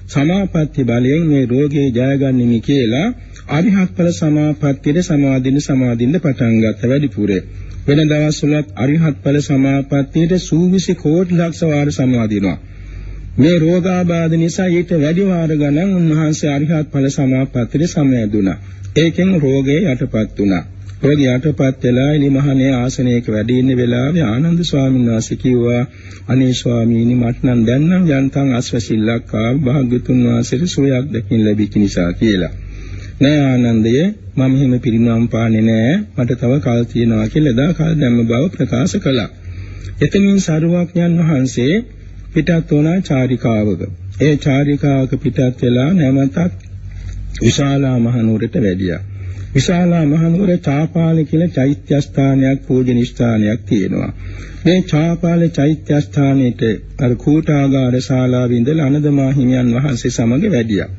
සමාපatti බලයෙන් මේ රෝගේ ජයගන්නෙමි කියලා අරිහත් ඵල සමාපත්තියේ සමාදින්න සමාදින්න පටන් ගත්ත වැඩිපුරේ වෙන දවස්වලත් අරිහත් ඵල සමාපත්තියේ සූවිසි කෝටි ලක්ෂ වාර සමාදිනවා මේ රෝගාබාධ නිසා ඊට වැඩි වාර ගණන් උන්වහන්සේ අරිහත් ඵල සමාපත්තියේ සමයදුණා ඒකෙන් රෝගේ යටපත් වුණා රෝගියාටපත් වෙලා එලිමහනේ ආසනයක වැඩ ඉන්න වෙලාවේ ආනන්ද ස්වාමීන් වහන්සේ කිව්වා අනේ ස්වාමීනි මට නම් දැන් නම් යන්තම් අස්වැසිල්ලක් ආව භාග්‍යතුන් වහන්සේට සෝයක් දකින්න ලැබිච්ච නිසා කියලා. නෑ ආනන්දය මම එහෙම පිරිනවම් පාන්නේ නෑ මට තව කල් තියෙනවා කියලා එදා කල් දැම්ම බව ප්‍රකාශ කළා. එතනින් සරුවක්ඥන් වහන්සේ පිටත් වුණා චාරිකාවක. ඒ චාරිකාවක පිටත් වෙලා නැවතත් විශාලා මහනුවරට වැඩියා. විශාලා මහනුවර චාපාල කියලා චෛත්‍ය ස්ථානයක් පූජන ස්ථානයක් තියෙනවා. මේ චාපාල චෛත්‍ය ස්ථානෙට අර කූටාගාර ශාලාවේ ඉඳලා අනදමා හිමියන් වහන්සේ සමග වැඩියා.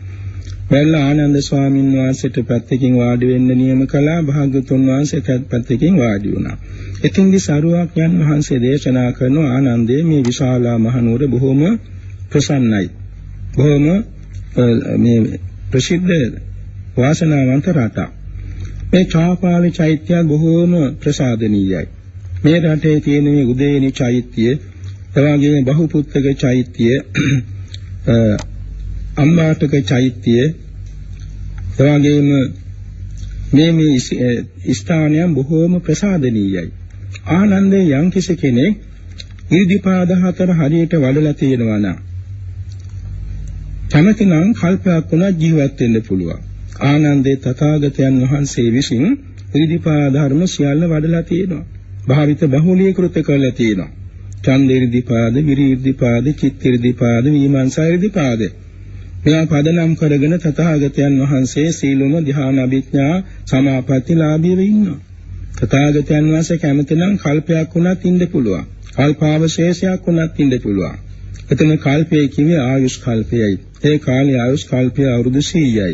වැල්ල ආනන්ද ස්වාමීන් වහන්සේට පැත්තකින් වාඩි වෙන්න නියම කළා භාග්‍යතුන් වහන්සේට පැත්තකින් වාඩි වුණා. එතින්දි සරුවක්යන් වහන්සේ දේශනා කරන ආනන්දේ මේ විශාලා මහනුවර බොහොම ප්‍රසන්නයි. බොහොම මේ ප්‍රසිද්ධ වාසනාවන්ත රටක්. මේ චාපාලි චෛත්‍ය බොහෝම ප්‍රසාදනීයයි. මේ රටේ තියෙන මේ උදේනි චෛත්‍ය, එවාගේ බහුපුත්තක චෛත්‍ය, අම්මාටක චෛත්‍ය, එවාගේම මේ මේ ස්ථානයන් බොහෝම ප්‍රසාදනීයයි. ආනන්දේ යම්කිසි කෙනෙක් ඉර්ධිපාද හතර හරියට වඩලා තියෙනවා නම් කැමතිනම් කල්පයක් වුණා ජීවත් වෙන්න පුළුවන්. ආනන්දේ තථාගතයන් වහන්සේ විසින් ඉරිදිපා ධර්ම සියල්ල වඩලා තියෙනවා. භාවිත බහුලීකృత කරලා තියෙනවා. ඡන්දේරිදිපාද, විරිදිපාද, චිත්තේරිදිපාද, විමර්ශාරිදිපාද. මෙයා පදනම් කරගෙන තථාගතයන් වහන්සේ සීලොම ධ්‍යාන අභිඥා සමාපත්තිලාභීව ඉන්නවා. තථාගතයන් වහන්සේ කැමතිනම් කල්පයක් වුණත් ඉන්න පුළුවන්. කල්පාවශේෂයක් වුණත් ඉන්න පුළුවන්. එතන කල්පයේ කිව්වේ ආයුෂ් කල්පයයි. ඒ කාලේ ආයුෂ් කල්පය අවුරුදු 100යි.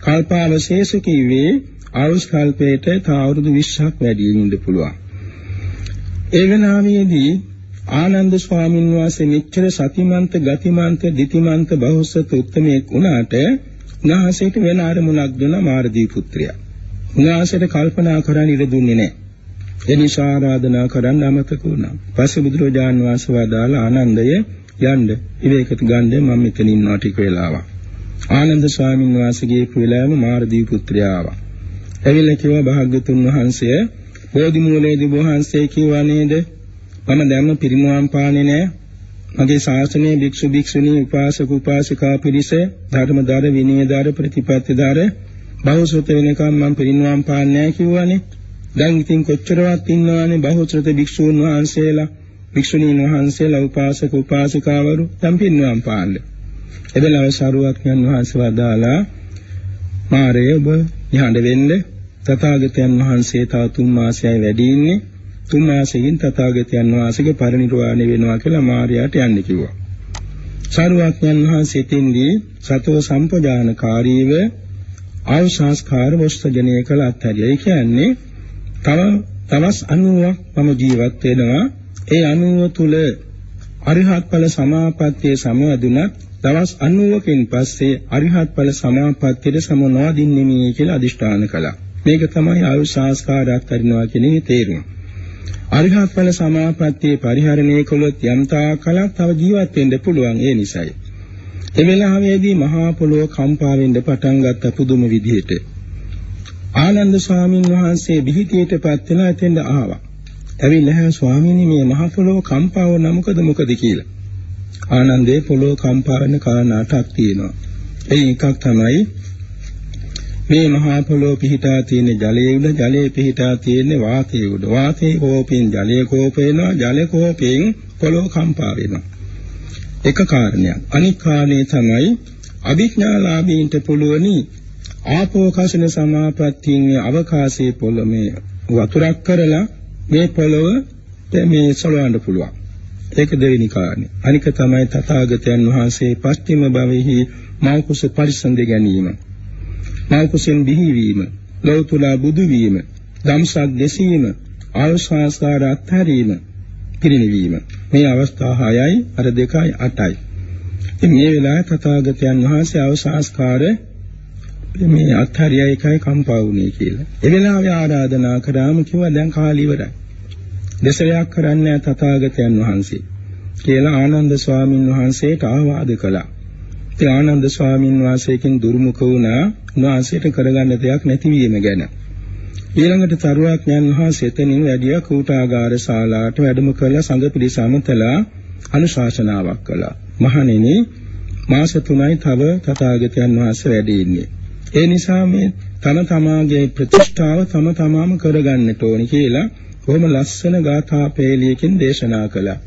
කල්පාවශේෂ කිව්වේ ආයුෂ් කල්පයට තව අවුරුදු 20ක් වැඩි වෙන්න පුළුවන්. ඒ වෙනාවේදී ආනන්ද ස්වාමීන් වහන්සේ මෙච්චර සතිමන්ත ගතිමන්ත දිතිමන්ත බහුසත උත්තමයෙක් වුණාට උන්වහන්සේට වෙන අරමුණක් දුන්න මාර්දී පුත්‍රයා. උන්වහන්සේට කල්පනා කරන්න ඉඩ දුන්නේ නැහැ. එනිසා ආරාධනා කරන්න අමතක වුණා. පස්සේ බුදුරජාන් වහන්සේ වදාළ ආනන්දය යන්න ඉවේකට ගන්න මම මෙතන ඉන්නවා ටික වෙලාවක්. ආනන්ද ස්වාමීන් වහන්සේගේ කුලෑම මාරදී පුත්‍රයා ආවා. ඇවිල්ලා කිව්වා භාග්‍යතුන් වහන්සේ බෝධි මූලයේදී වහන්සේ කිව්වා නේද? මම දැම්ම පිරිනුවම් පාන්නේ නෑ. මගේ ශාසනයේ භික්ෂු භික්ෂුණී උපාසක උපාසිකා පිරිස ධර්මදාර විනයදාර ප්‍රතිපත්තිදාර බහුසුත වෙනකම් මම පිරිනුවම් පාන්නේ නෑ කිව්වනේ. දැන් ඉතින් කොච්චරවත් ඉන්නවානේ බහුසුත භික්ෂූන් වහන්සේලා භික්ෂුණීන් වහන්සේලා උපාසක උපාසිකාවරු දැන් පිරිනුවම් පාන්නේ. එබැලව සරුවක්ඥන් වහන්සේ වදාලා මාරය ඔබ යහඬ වෙන්න තථාගතයන් වහන්සේ තව තුන් මාසයයි වැඩි ඉන්නේ තුන් මාසෙකින් තථාගතයන් වහන්සේගේ පරිනිර්වාණය වෙනවා කියලා මාරයාට යන්න කිව්වා. සරුවක්ඥන් වහන්සේ තින්දී සතෝ සම්පජානකාරීව ආශාස්කාර වස්තජනය කළ අත්හැරිය. ඒ කියන්නේ තව තවස් 90ක් මම ජීවත් වෙනවා. ඒ 90 තුල අරිහත් ඵල සමාපත්තියේ සමවැදුනත් දවස් 90කින් පස්සේ අරිහත් ඵල සමාපත්තියට සම නොදින්නෙමි කියලා අදිෂ්ඨාන කළා. මේක තමයි ආයු සංස්කාරයක් කරනවා කියන තේරුම. අරිහත් ඵල සමාපත්තියේ පරිහරණය කළොත් යම්තා කලක් තව ජීවත් වෙන්න පුළුවන් ඒ නිසයි. ඒ වෙලාවේදී මහා පොළොව කම්පා වෙන්න පටන් ගත්ත පුදුම විදිහට. ආනන්ද ස්වාමීන් වහන්සේ බිහිතියටපත් වෙලා එතෙන්ද ආවා. ඇවිල්ලා ස්වාමීනි මේ මහා පොළොව කම්පා වුණ මොකද මොකද කියලා. ආනන්දේ පොළොව කම්පා වෙන කාරණා අටක් තියෙනවා. ඒ එකක් තමයි මේ මහා පොළොව පිහිටා තියෙන ජලයේ උඩ ජලයේ පිහිටා තියෙන වාතයේ උඩ වාතයේ කෝපෙන් ජලයේ කෝප වෙනවා ජල කෝපෙන් පොළොව කම්පා වෙනවා. එක කාරණයක්. අනික් කාරණේ තමයි අභිඥාලාභීන්ට පුළුවනි ආපෝ කසින සමාපත්තියෙන් අවකාශයේ පොළොමේ වතුරක් කරලා මේ පොළොව මේ සලවන්න පුළුවන්. ඒක දෙවෙනි කාරණේ. අනික තමයි තථාගතයන් වහන්සේ පස්තිම භවෙහි මෞකුස පරිසන්ද ගැනීම. මෞකුසෙන් බිහිවීම, ලෞතුලා බුදු වීම, ධම්සක් දෙසීම, ආයුෂාස්කාර අත්හැරීම, පිරිනිවීම. මේ අවස්ථා හයයි අර දෙකයි අටයි. ඉතින් මේ වෙලාවේ තථාගතයන් වහන්සේ අවසාස්කාර මේ අත්හරිය එකයි කම්පා වුණේ කියලා. ඒ වෙලාවේ ආරාධනා කරාම කිව්වා දැන් කාලය ඉවරයි. දෙසරයක් කරන්නේ තථාගතයන් වහන්සේ කියලා ආනන්ද ස්වාමින් වහන්සේට ආවාද කළා. ඒ ආනන්ද ස්වාමින් වහන්සේකින් දුර්මුඛ වුණා උන්වහන්සේට කරගන්න දෙයක් නැතිවීම ගැන. ඊළඟට තරුවක්ඥන් වහන්සේ එතනින් වැඩිය කූටාගාර ශාලාවට වැඩම කළ සංඝ පිරිසමතලා අනුශාසනාවක් කළා. මහණෙනි මාස 3යි තව තථාගතයන් වහන්සේ වැඩ ඉන්නේ. ඒ නිසා මේ තම තමාගේ ප්‍රතිෂ්ඨාව තම තමාම කරගන්නට ඕනි කියලා කොහොම ලස්සන ගාථා පේලියකින් දේශනා කළා.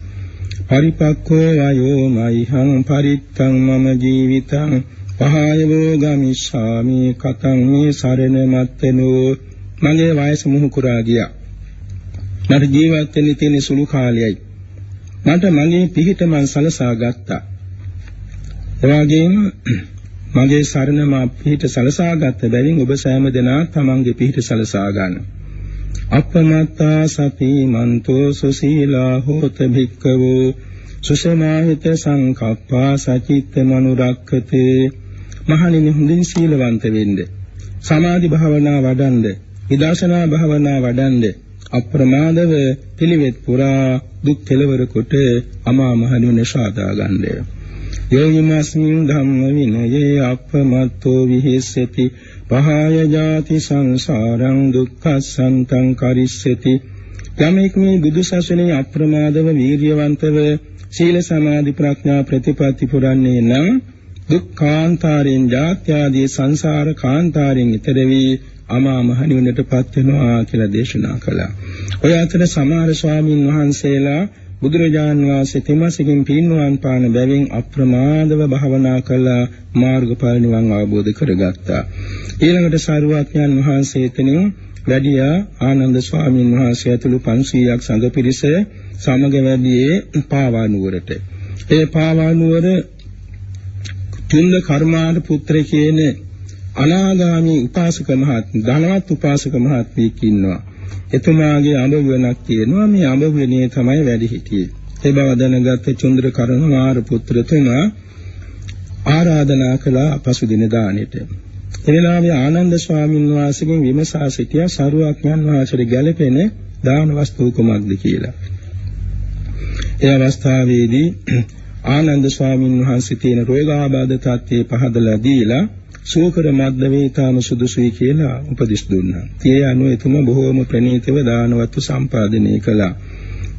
පරිපක්ඛෝ වයෝ මයිහං පරිත්තං මම ජීවිතං පහය වෝගමිස්සාමි කතං මේ සරණ මත්තනෝ මගේ වයස මුහු කුරා ගියා. මට ජීවත් වෙන්න තියෙන සුළු කාලයයි. මට මගේ පිහිට මං සලසා ගත්තා. එවාගෙම මගේ සරණ මා පිහිට සලසා ගත්ත බැවින් ඔබ සෑම දෙනා තමන්ගේ පිහිට සලසා ගන්න. අපමත්තා සති මන්තෝ සුසීලා හෝත භික්කවෝ සුසමාහිත සංකප්පා සචිත්ත මනුරක්ඛතේ මහණෙනි හොඳින් සීලවන්ත වෙන්න සමාධි භාවනා වඩන්ඩ විදර්ශනා භාවනා වඩන්ඩ අප්‍රමාදව පිළිවෙත් පුරා දුක් කෙලවර කොට අමා මහ නිවන සාදා ගන්නය. යෝනිමස්මින් ධම්ම විනයේ අපමත්තෝ විහෙස්සති. පහය ජාති සංසාරං දුක්ඛසන්තං කරිස්සති. යමෙක් මේ බුදු සසුනේ අප්‍රමාදව වීර්යවන්තව සීල සමාධි ප්‍රඥා ප්‍රතිපatti පුරන්නේ නම් දුක්ඛාන්තාරෙන් ජාත්‍යාදී සංසාර කාන්තාරෙන් ඈතර වී අමා මහ නිවනටපත් වෙනවා කියලා දේශනා කළා. ඔය අතර සමහර ස්වාමින් වහන්සේලා බුදුරජාන් වහන්සේ තෙමසකින් පින්නුවන් පාන බැවින් අප්‍රමාදව භාවනා කළා මාර්ගඵල නිවන් අවබෝධ කරගත්තා. ඊළඟට සාරුවාඥන් වහන්සේ එතනින් වැඩියා ආනන්ද ස්වාමීන් වහන්සේ ඇතුළු 500ක් සංඝ පිරිස සමග වැඩියේ පාවානුවරට. ඒ පාවානුවර තුන්ද කර්මාද පුත්‍ර කියන අනාගාමී උපාසක මහත් ධනවත් උපාසක මහත්මියක් ඉන්නවා. එතුමාගේ අඹවෙනක් තියෙනවා මේ අඹවෙනේ තමයි වැඩි හිටියේ. ඒ බව දැනගත් චුන්ද්‍ර කර්මාර පුත්‍රතුමා ආරාධනා කළා පසුදින දානෙට. එවෙලාවේ ආනන්ද ස්වාමීන් වහන්සේගෙන් විමසා සිටියා සරුවක්ඥන් වහන්සේට ගැළපෙන දාන වස්තුව කුමක්ද කියලා. ඒ අවස්ථාවේදී ආනන්ද ස්වාමීන් වහන්සේ තියෙන රෝගාබාධ තත්ත්වයේ පහදලා දීලා සෝකර මද්දවේතාම සුදුසුයි කියලා උපදෙස් දුන්නා. ඒ අනුව එතුම බොහෝම ප්‍රණීතව දානවත්තු සම්පාදනය කළා.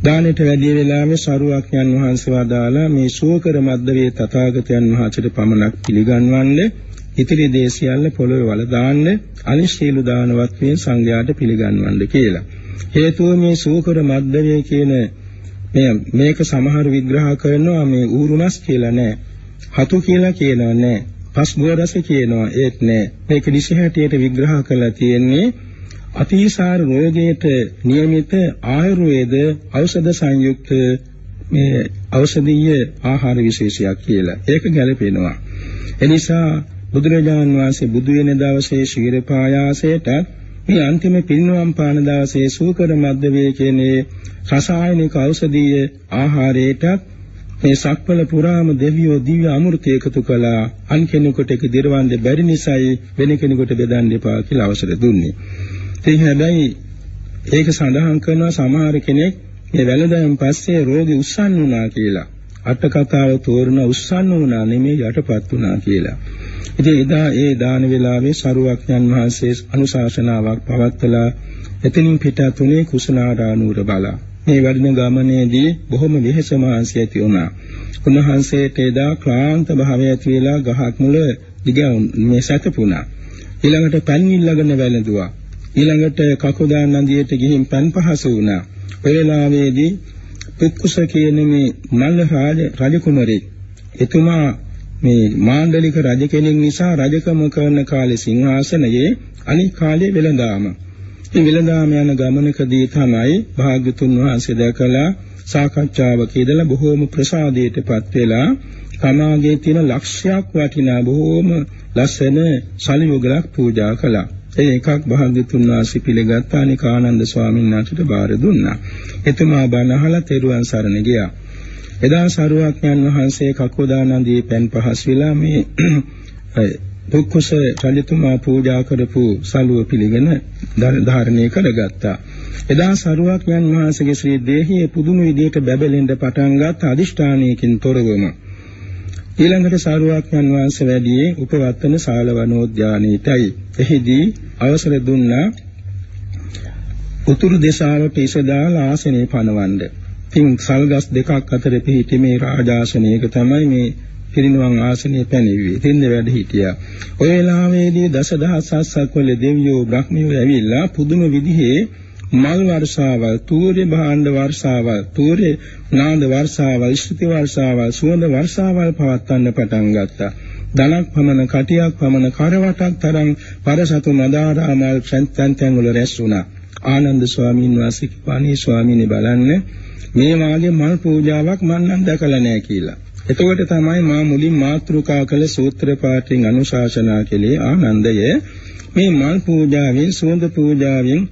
දානෙට වැඩි වෙලාවේ සරුවක්යන් වහන්සේ වදාලා මේ සෝකර මද්දවේ තථාගතයන් වහන්සේට පමණක් පිළිගන්වන්නේ ඉතිරි දේශයල්ල පොළොවේ වල දාන්න අනිශීල දානවත් වේ සංඝයාට පිළිගන්වන්න කියලා. හේතුව මේ සෝකර මද්දවේ කියන මේ මේක සමහර විග්‍රහ කරනවා මේ ඌරුණස් කියලා නෑ. හතු කියලා කියනවා නෑ. පස්බෝරස කියනවා ඒත් නෑ. මේක දිශහැටියට විග්‍රහ කරලා තියෙන්නේ අතිසාර රෝගයට નિયમિત ආයුර්වේද ඖෂධ සංයුක්ත මේ ඖෂධීය ආහාර විශේෂයක් කියලා. ඒක ගැලපෙනවා. එනිසා බුදුරජාන් වහන්සේ බුදු වෙන දවසේ ශීර පායාසයට මේ අන්තිම පිරිනවම් පාන දවසේ සූකර මද්දවේ කියන්නේ රසායනික ඖෂධීය ආහාරයට මේ සක්වල පුරාම දෙවියෝ දිව්‍ය අමෘත එකතු කළා අන් කෙනෙකුට ඒක දිරවන්න බැරි නිසායි වෙන කෙනෙකුට බෙදන්න එපා කියලා අවසර දුන්නේ. ඉතින් හැබැයි ඒක සඳහන් කරනවා සමහර කෙනෙක් මේ වැළඳයන් පස්සේ රෝගී උස්සන් වුණා කියලා. අට කතාව තෝරන උස්සන් වුණා නෙමෙයි යටපත් වුණා කියලා. ඉතින් එදා ඒ දාන වේලාවේ සරුවක්ඥන් වහන්සේ අනුශාසනාවක් පවත්වලා එතනින් පිට තුනේ කුසනාරානුර බලා මේ වඩින ගමනේදී බොහොම වෙහෙස මහන්සි ඇති වුණා. උන්වහන්සේට එදා ක්ලාන්ත භාවය ඇති වෙලා ගහක් මුල දිග මේ සැතපුණා. ඊළඟට පන් ඉල්ලගෙන වැළඳුවා. ඊළඟට කකුදාන් නදියට ගිහින් පන් පහසු වුණා. වෙලාවේදී පුක්කුස කියන මේ මල්ල රාජ රජකුමරේ එතුමා මේ මාණ්ඩලික රජ කෙනෙක් නිසා රජකම කරන කාලේ සිංහාසනයේ අනිත් කාලේ වෙළඳාම මේ වෙළඳාම යන ගමනකදී තමයි භාග්‍යතුන් වහන්සේ දැකලා සාකච්ඡාවක ඉඳලා බොහෝම ප්‍රසාදයටපත් වෙලා තමාගේ තියෙන ලක්ෂයක් වටිනා බොහෝම ලස්සන සලියුගලක් පූජා කළා. ඒ එකක් භාග්‍යතුන් වහන්සේ පිළිගත් අනික ආනන්ද ස්වාමීන් වහන්සේට බාර දුන්නා. එතුමා බණ අහලා තෙරුවන් සරණ ගියා. එදා සරුවක්ඥන් වහන්සේ කකුදානන්දී පෙන් පහස් වෙලා මේ දුක්ඛස රජතුමා පූජා කරපු සලුව පිළිගෙන ධාරණය කරගත්තා. එදා සරුවක්ඥන් වහන්සේගේ ශ්‍රී දේහයේ පුදුම විදියට බැබලෙන්න පටන් ගත් අදිෂ්ඨානයකින් තොරවම ඊළඟට සාරුවක්ඥන් වහන්සේ වැඩියේ උපවත්තන ශාලවනෝද්‍යානයේටයි. එහිදී අවසර දුන්නා උතුරු දිශාවට ඉසදාලා ආසනේ පනවන්න. ඉතින් සල්ගස් දෙකක් අතර පිහිටි මේ රාජාසනයක තමයි මේ පිරිනුවන් ආසනය පැනෙව්වේ. තින්ද වැඩ හිටියා. ඔය වෙලාවේදී දසදහසක් වල දෙවියෝ බ්‍රහ්මියෝ ඇවිල්ලා පුදුම විදිහේ මල් වර්ෂාවල්, තූර්ය භාණ්ඩ වර්ෂාවල්, තූර්ය නාද වර්ෂාවල්, ශ්‍රුති වර්ෂාවල්, සුවඳ වර්ෂාවල් පවත්වන්න පටන් ගත්තා. ධනක් පමණ කටියක් පමණ කරවටක් තරම් පරසතු මදාරාමල් සැන්තැන් වල රැස් වුණා. ආනන්ද ස්වාමීන් වහන්සේ කිපාණී ස්වාමීනි බලන්න මේ වාගේ මල් පූජාවක් මම නම් දැකලා නැහැ කියලා. එතකොට තමයි මා මුලින් මාත්‍රිකා කළ සූත්‍ර පාඨයෙන් අනුශාසනා කළේ ආනන්දය මේ මල් පූජාවෙන් සුවඳ පූජාවෙන්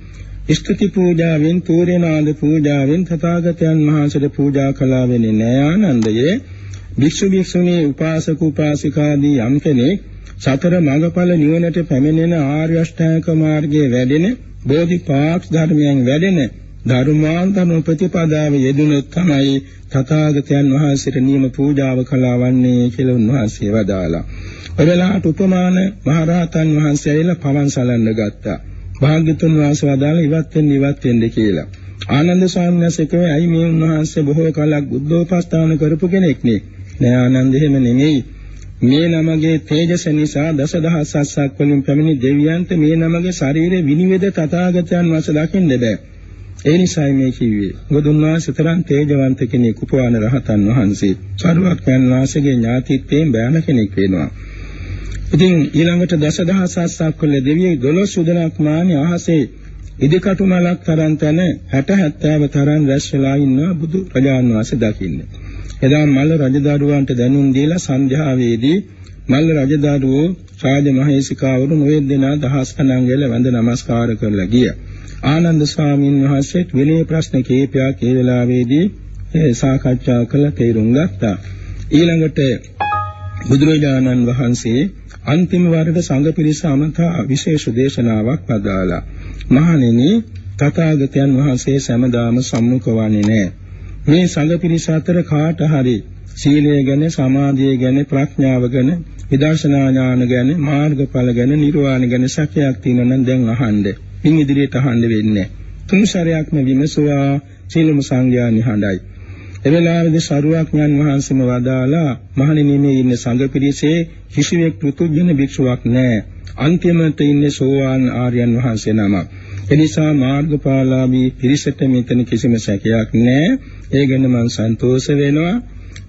ස්තුති පූජාවෙන් පූර්ණාද පූජාවෙන් තථාගතයන් වහන්සේට පූජා කළා වෙන්නේ නෑ ආනන්දයේ භික්ෂු භික්ෂුණී උපාසක උපාසිකාදී යම් කෙනෙක් සතර මඟඵල නිවනට පැමිණෙන ආර්ය අෂ්ටාංග මාර්ගයේ වැඩෙන බෝධිපාක්ෂ ධර්මයන් වැඩෙන ධර්මාන්තන ප්‍රතිපදාවේ යෙදුණොත් තමයි තථාගතයන් වහන්සේට නියම පූජාව කළාවන්නේ කියලා උන්වහන්සේ වදාලා. ඔබලාට උපමාන මහරහතන් වහන්සේ ඇවිල්ලා පවන් සලන්න ගත්තා. භාග්‍යතුන් වහන්සේ වදාළ ඉවත් වෙන්න ඉවත් වෙන්න කියලා. ආනන්ද ස්වාමීන් වහන්සේ කිව්වේ අයි මේ උන්වහන්සේ බොහෝ කලක් බුද්ධෝපස්ථාන කරපු කෙනෙක් නේ. නෑ ආනන්ද එහෙම නෙමෙයි. මේ නමගේ තේජස නිසා දසදහසක් වලින් පැමිණි දෙවියන්ට මේ නමගේ ශරීරය විනිවිද තථාගතයන් වහන්සේ දකින්න බෑ. ඒ නිසායි මේ කිව්වේ. බුදුන් වහන්සේ තරම් තේජවන්ත කෙනෙක් උපවාන රහතන් වහන්සේ. සරුවක්යන් වහන්සේගේ ඥාතිත්වයෙන් බෑන කෙනෙක් වෙනවා. ඉතින් ඊළඟට දසදහසක් වල දෙවියෝ 12 උදනක් මානේ අහසේ ඉදිකටු මලක් තරම් තැන 60 70 තරම් රැස් වෙලා ඉන්නවා බුදු රජාන් වහන්සේ දකින්න. එදා මල්ල රජදරුවන්ට දැනුම් දීලා සන්ධ්‍යාවේදී මල්ල රජදරුවෝ රාජ මහේසිකාවරු නොයෙක් දෙනා දහස් ගණන් ගල වැඳ නමස්කාර කරලා ගියා. ආනන්ද ස්වාමීන් වහන්සේට විනය ප්‍රශ්න කීපයක් ඒ වෙලාවේදී සාකච්ඡා කළ තේරුම් ගත්තා. ඊළඟට බුදුරජාණන් වහන්සේ අන්තිම වරට සංඝ පිරිස අමතා විශේෂ දේශනාවක් පදාලා. මහණෙනි තථාගතයන් වහන්සේ සෑමදාම සම්මුඛ වන්නේ නැහැ. මේ සංඝ පිරිස අතර කාට හරි සීලය ගැන, සමාධිය ගැන, ප්‍රඥාව ගැන, විදර්ශනා ඥාන ගැන, මාර්ගඵල ගැන, නිර්වාණ ගැන සැකයක් තියෙනවා නම් දැන් අහන්න. ඉන් ඉදිරියට අහන්න වෙන්නේ. තුන් සැරයක්ම විමසුවා සීලම සංඥා නිහඬයි. එවෙලාවේදී සරුවක්ඥන් වහන්සේම වදාලා මහණෙනි මේ ඉන්න සංඝ පිරිසේ කිසිවෙක් පෘතුජන භික්ෂුවක් නැහැ. අන්තිමට ඉන්නේ සෝවාන් ආර්යයන් වහන්සේ නමක්. එනිසා මාර්ගඵලාභී පිරිසට මෙතන කිසිම සැකයක් නැහැ. ඒ ගැන මම සන්තෝෂ වෙනවා.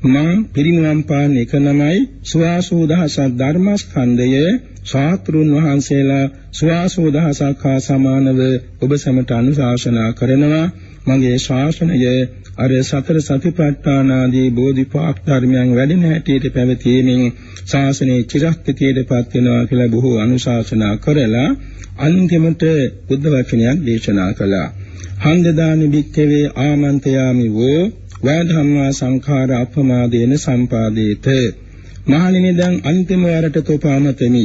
මම පිරිනුවම් පාන එක නමයි සුවාසෝ දහසක් ධර්මස්කන්ධය ශාස්ත්‍රුන් වහන්සේලා සුවාසෝ දහසක් හා සමානව ඔබ සැමට අනුශාසනා කරනවා. මගේ ශාසනය අර සතර සතිපට්ඨාන ආදී බෝධිපාක් ධර්මයන් වැඩෙන හැටියට පැවතීමෙන් ශාසනයේ චිරස්ථිතියටපත් වෙනවා කියලා බොහෝ අනුශාසනා කරලා අන්තිමට බුද්ධ වචනයක් දේශනා කළා. හන්දදානි භික්ඛවේ ආමන්තයාමි වූ වාධම්මා සංඛාර අපමාදේන සම්පාදේත. මහණෙනි දැන් අන්තිම වරට තෝපාමතමි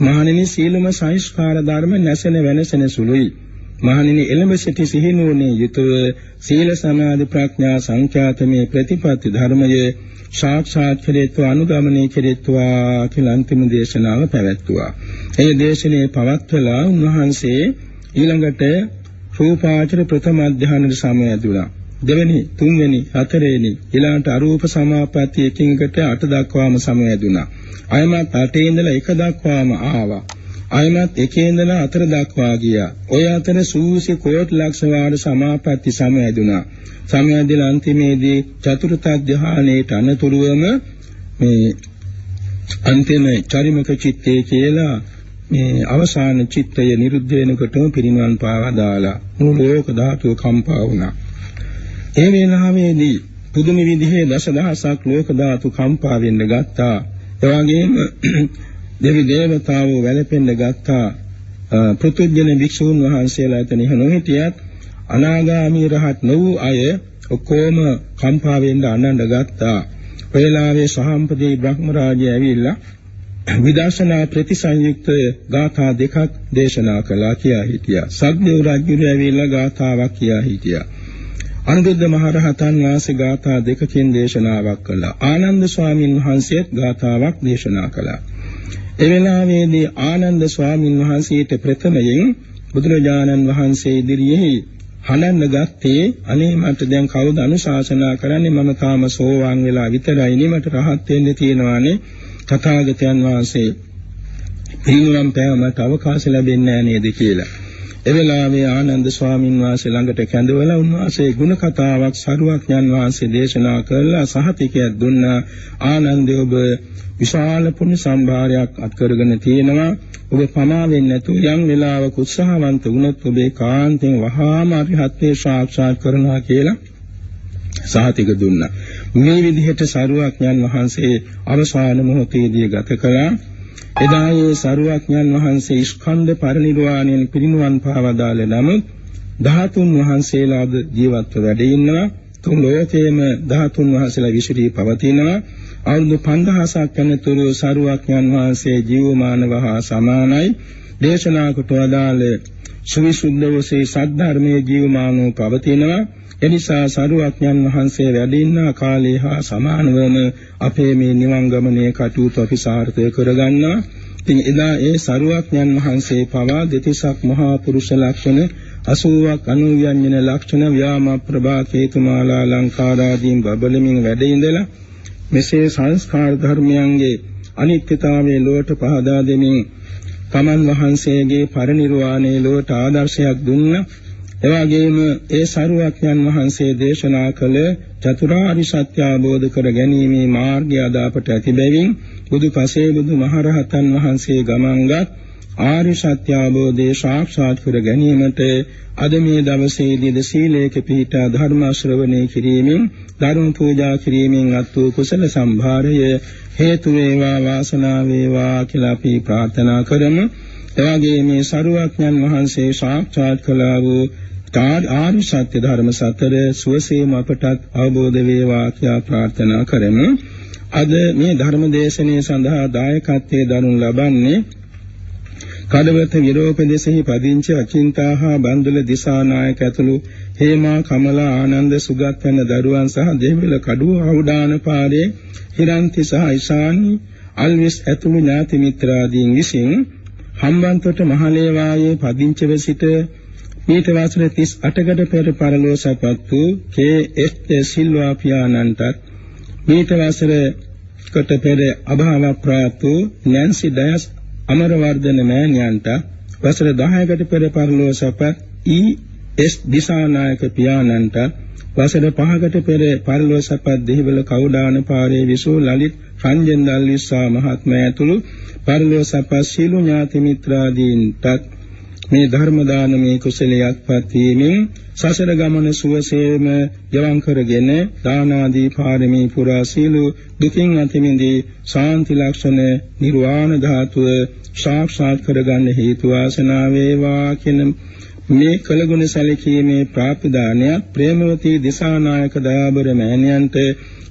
මහණෙනි සීලම සංස්කාර ධර්ම නැසෙන වෙනසෙන සුළුයි මහණෙනි එළඹ සිටි සිහිනුවනේ යුතුව සීල සමාධි ප්‍රඥා සංඛ්‍යාතමේ ප්‍රතිපත්ති ධර්මයේ සාක්ෂාත් කෙරෙත්වා අනුගමනය කෙරෙත්වා කියලා අන්තිම දේශනාව පැවැත්තුවා. ඒ දේශනේ පවත්වලා උන්වහන්සේ ඊළඟට රූපාචර ප්‍රථම අධ්‍යානයේ සමය දුනා. දෙවෙනි, තුන්වෙනි, හතරවෙනි ඊළාට අරූප සමාපatti එකින් එකට අට දක්වාම සමවැදුනා. අයමත් අටේ ඉඳලා එක දක්වාම ආවා. අයමත් එකේ ඉඳලා හතර දක්වා ගියා. ඔය අතර සූසි කෝටි ලක්ෂ වාර සමාපatti සමවැදුනා. සමවැදලා අන්තිමේදී චතුර්ථ ධානයේට අනතුරුවම මේ අන්තිම චරිමක චිත්තේ කියලා මේ අවසාන චිත්තය නිරුද්ධ වෙනකොටම පිරිනවන් පාවා දාලා මුළු ලෝක ධාතුව කම්පා වුණා. ඒ වේලාවේදී පුදුම විදිහේ දසදහසක් ලෝක ධාතු කම්පා වෙන්න ගත්තා. ඒ වගේම දෙවි දේවතාවෝ වැළපෙන්න ගත්තා. පෘථුජන භික්ෂූන් වහන්සේලා එතන නොහිටියත් අනාගාමී රහත් නො වූ අය ඔක්කොම කම්පා වෙන්න අනන්න ගත්තා. වේලාවේ සහම්පදී බ්‍රහ්ම රාජය ඇවිල්ලා විදර්ශනා ප්‍රතිසංයුක්ත ගාථා දෙකක් දේශනා කළා කියා හිටියා. සග්දේව රජු ඇවිල්ලා ගාථාවක් කියා හිටියා. අනුරුද්ධ මහරහතන් වහන්සේ ගාථා දෙකකින් දේශනාවක් කළා. ආනන්ද ස්වාමීන් වහන්සේත් ගාථාවක් දේශනා කළා. ඒ වෙලාවේදී ආනන්ද ස්වාමීන් වහන්සේට ප්‍රථමයෙන් බුදුරජාණන් වහන්සේ ඉදිරියේ හනන්න ගත්තේ අනේ මට දැන් කවුද අනුශාසනා කරන්නේ මම තාම සෝවාන් වෙලා විතරයි නේ මට රහත් වෙන්න තියෙනවානේ තථාගතයන් වහන්සේ පිරිනුවම් පෑමට අවකාශ ලැබෙන්නේ නැහැ නේද කියලා. එවෙලාවේ ආනන්ද ස්වාමීන් වහන්සේ ළඟට කැඳවලා උන්වහන්සේ ගුණ කතාවක් සරුවක්ඥන් වහන්සේ දේශනා කළා. සහතිකයක් දුන්නා. ආනන්දේ ඔබ විශාල පුණ්‍ය සම්භාරයක් අත් කරගෙන තියෙනවා. ඔබ පමා වෙන්නේ නැතුව යම් වෙලාවක උත්සාහවන්ත වුණොත් ඔබේ කාන්තෙන් වහාම අරිහත්ත්වේ සාක්ෂාත් කරනවා කියලා සහතික දුන්නා. මේ විදිහට සරුවක්ඥන් වහන්සේ අවසාන මොහොතේදී ගත කළා. එදා ඒ සරුවක්ඥන් වහන්සේ ස්කන්ධ පරිනිර්වාණයෙන් පිරිනුවන් පාවදාල නමුත් ධාතුන් වහන්සේලාද ජීවත්ව වැඩ ඉන්නවා. තුන් ලෝකයේම ධාතුන් වහන්සේලා විසිරී පවතිනවා. අවුරුදු 5000ක් යනතුරු සරුවක්ඥන් වහන්සේ ජීවමානව හා සමානයි. දේශනා කොට වදාළ සවිසුද්ධ වූ සද්ධර්මයේ ජීවමානව පවතිනවා. එනිසා සරුවක්ඥන් වහන්සේ වැඩ ඉන්න කාලේ හා සමානවම අපේ මේ නිවන් ගමනේ කටයුතු අපි සාර්ථක කරගන්නවා. ඉතින් එදා ඒ සරුවක්ඥන් වහන්සේ පවා දෙතිසක් මහා පුරුෂ ලක්ෂණ 80ක් අනුව්‍යඤ්ජන ලක්ෂණ ව්‍යාම ප්‍රභා හේතුමාලා ලංකාරාදීන් බබලමින් වැඩ ඉඳලා මෙසේ සංස්කාර ධර්මයන්ගේ අනිත්‍යතාවයේ ලෝට පහදා දෙමින් තමන් වහන්සේගේ පරිනිර්වාණයේ ලෝට ආදර්ශයක් දුන්නා එවාගෙම ඒ සරුවක්ඥන් වහන්සේ දේශනා කළ චතුරාරි සත්‍ය අවබෝධ කර ගැනීමේ මාර්ගය අද අපට ඇති බැවින් බුදු පසේ බුදු මහරහතන් වහන්සේ ගමන්ගත් ආරි සත්‍ය අවබෝධයේ සාක්ෂාත් කර ගැනීමට අද මේ දවසේදී ද සීලේක පිහිටා ධර්ම ශ්‍රවණය කිරීමෙන් ධර්ම පූජා කිරීමෙන් අත් වූ කුසල සම්භාරය හේතු වේවා වාසනාව වේවා කියලා අපි ප්‍රාර්ථනා කරමු. එවාගේ මේ සරුවක්ඥන් වහන්සේ සාක්ෂාත් කළා වූ ආර්ය සත්‍ය ධර්ම සතර සුවසේම අපටත් අවබෝධ වේවා කියලා ප්‍රාර්ථනා කරමු. අද මේ ධර්ම දේශනාව සඳහා දායකත්වයේ දරනු ලබන්නේ කඩවත විරෝපදේශෙහි පදිංචි අචින්තාහා බන්දුල දිසානායක ඇතුළු හේමා කමලා ආනන්ද සුගත් යන දරුවන් සහ දෙවිල කඩුව අවුඩාන පාරේ හිරන්ති සහ ඉශානි අල්විස් ඇතුළු ඥාති මිත්‍රාදීන් විසින් හම්බන්තොට මහලේවායේ පදිංචිව සිට ඊට වසර 38කට පෙර පරලෝ සපත් වූ කේ.එස්. සිල්වා පියාණන්ටත් ඊට වසරකට පෙර අභාව ප්‍රාප්ත වූ නැන්සි ඩයස් අමරවර්ධන මෑණියන්ට වසර 10කට පෙර පරලෝ සපත් ඊ.එස්. දිසානායක පියාණන්ට වසර 5කට පෙර පරලෝ සපත් දෙහිවල කවුඩාන පාරේ විසූ ලලිත් රංජන් දල්විස්සා මහත්මයා ඇතුළු පරලෝ සපත් සීල ඥාති මිත්‍රාදීන්ටත් මේ ධර්ම දානමේ කුසලයක්පත් වීමෙන් සසර ගමන සුවසේම ජවන් කරගෙන දාන ආදී පාරමී පුරා සීල දුකින් අත මිදී ශාන්ති ලක්ෂණ නිර්වාණ ධාතුව සාක්ෂාත් කරගන්න හේතු වාසනා වේවා කියන මේ කළගුණ සැලකීමේ ප්‍රාප්තිදානයක් ප්‍රේමවතී දිසානායක දයාබර මෑණියන්ට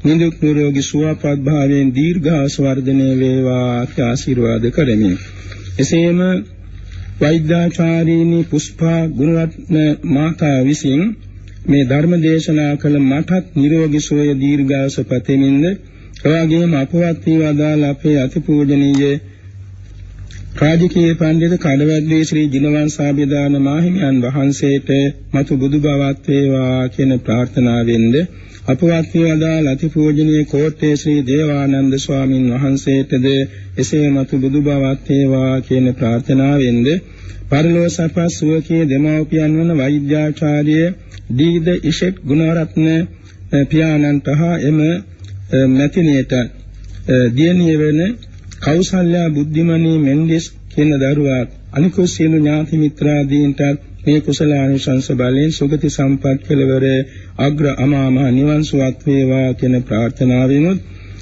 නිදුක් නිරෝගී සුවපත් භාවයෙන් දීර්ඝාස වර්ධනය වේවා ආශිර්වාද කරමි. එසේම වෛද්‍යාචාර්යනි පුෂ්පා ගුණරත්න මාතා විසින් මේ ධර්ම දේශනා කළ මටත් නිරෝගී සුවය දීර්ඝාස පතෙමින්ද එවාගේම අපවත් වී වදාළ අපේ අතිපූජනීය රාජකීය පඬිතු කඩවැද්දේ ශ්‍රී ජිනවංශාභිදාන මාහිමියන් වහන්සේට මතු බුදු බවත් වේවා කියන ප්‍රාර්ථනාවෙන්ද අපවත් වී වදාළ අතිපූජනීය කෝට්ටේ ශ්‍රී දේවානන්ද ස්වාමින් වහන්සේටද එසේ මතු බුදු බවත් වේවා කියන ප්‍රාර්ථනාවෙන්ද පරිලෝසපස් සුවකී දෙමව්පියන් වන වෛද්‍යාචාර්ය දීද ඉෂෙට් ගුණරත්න පියාණන්ට හා එම මැතිණියට දියණිය වෙන කෞසල්‍යා බුද්ධිමණී මෙන්ඩිස් කියන දරුවා අනිකුත් සියලු ඥාති මිත්‍රාදීන්ට මේ කුසල ආනිසංස බලයෙන් සුගති සම්පත් කෙලවර අග්‍ර අමාම නිවන් සුවත් වේවා කියන ප්‍රාර්ථනාවෙනුත්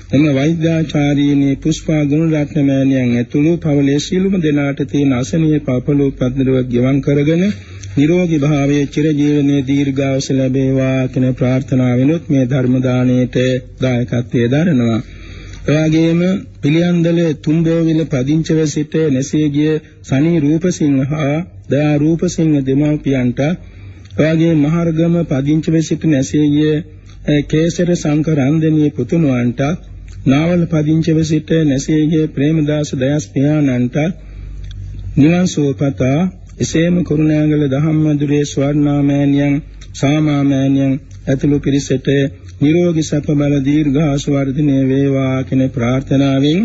එම වෛද්‍යාචාර්යීනි පුෂ්පා ගුණරත්න මෑණියන් ඇතුළු පවලේ සීලුම දෙනාට තියෙන අසනීය පපලෝපද්දරව ගෙවන් කරගෙන නිරෝගී භාවයේ චිරජීවනයේ දීර්ඝායුෂ ලැබේවා කියන ප්‍රාර්ථනාවෙනුත් මේ ධර්ම දාණයට දායකත්වයේ දරනවා. එවාගේම පිළියන්දල තුම්බෝවිල පදිංචව සිට නැසී ගිය සනී රූපසිංහ හා දයා රූපසිංහ දෙමව්පියන්ට එවාගේ මහර්ගම පදිංචව සිට නැසී ගිය කේසර සංකර රන්දනී පුතුණුවන්ට නාවල පදිංචව සිට නැසී ගිය ප්‍රේමදාස දයස් පියාණන්ට නිවන් සුවපතා එසේම කුරුණෑගල දහම්මදුරේ ස්වර්ණාමෑණියන් සාමාමෑණියන් ඇතුළු පිරිසට නිරෝගී සැප බල දීර්ඝාසු වර්ධනය වේවා කියන ප්‍රාර්ථනාවෙන්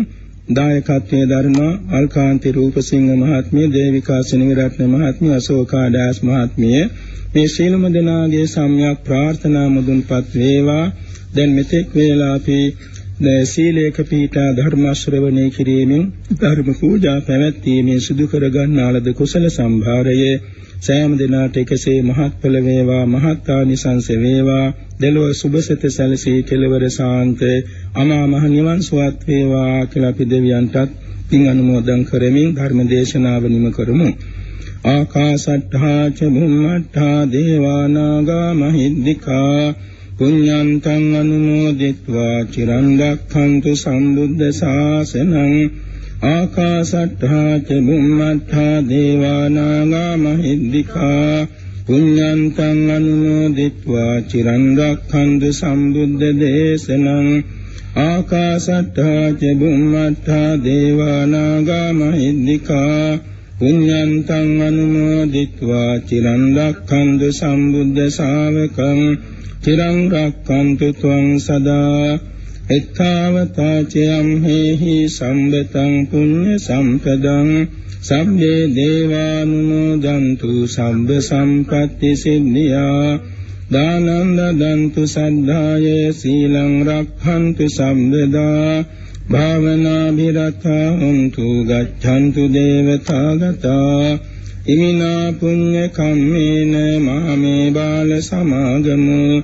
දායකත්වයේ ධර්ම අල්කාන්ති රූපසිංහ මහත්මිය දේවිකා සෙනවිරත්න මහත්මිය අශෝකා දාස් මහත්මිය මේ සීලම දෙනාගේ සම්‍යක් ප්‍රාර්ථනා මුදුන්පත් වේවා. දැන් මෙතෙක් වේලා අපි සීලේක පීඨා ධර්ම ශ්‍රවණය කිරීමෙන් ධර්ම පූජා පැවැත්වීමේ සිදු කර ගන්නාලද කුසල සම්භාරයේ සෑම දිනාට එකසේ මහත්ඵල වේවා මහත් ආනිසංස වේවා. දෙලොව සුබසිත සැලසී කෙලවර සාන්ත අමා මහ නිවන් සුවත් වේවා කියලා අපි දෙවියන්ටත් පින් අනුමෝදන් කරමින් ධර්ම දේශනාව නිම කරමු. ආකාශට්ඨා ච බුම්මට්ඨා දේවා නාග මහිද්దికා පුඤ්ඤන්තං අනුමෝදිත्वा චිරන් රක්ඛන්තු සම්බුද්ධ ශාසනං ආකාශට්ඨා ච බුම්මට්ඨා දේවා නාග මහිද්దికා පුඤ්ඤන්තං අනුමෝදිත්වා චිරන් රක්ඛන්තු සම්බුද්ධ දේශනං ආකාසට්ඨා ච බුම්මට්ඨා දේවානාගා මහිද්దికා පුඤ්ඤන්තං අනුමෝදිත්වා චිරන් රක්ඛන්තු සම්බුද්ධ ශාවකං චිරං රක්ඛන්තු ත්වං සදා එත්තාවතා චයම් හේහි සම්බතං පුඤ්ඤ සම්පදං සම්මේ දේවානුමෝදන්තු සම්බ සම්පත්‍ති සිද්ධියා. දානං දන්තු සද්ධාය සීලං රක්ඛන්තු සම්බදා. භාවනා විරතා හොන්තු ගච්ඡන්තු දේවතාගතා. ඉමිනා පුඤ්ඤ කම්මේන මාමේ බාල සමාගමෝ.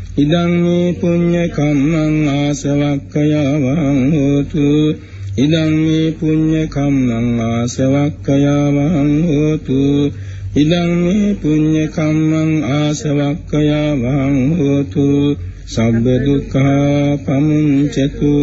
ඉදං මේ පුඤ්ඤ කම්මං ආසවක්ඛයවං හෝතු. ඉදං මේ පුඤ්ඤ කම්මං ආසවක්ඛයවං හෝතු. ඉදං මේ පුඤ්ඤ කම්මං ආසවක්ඛයවං හෝතු. සබ්බ දුක්ඛා පමුංචතු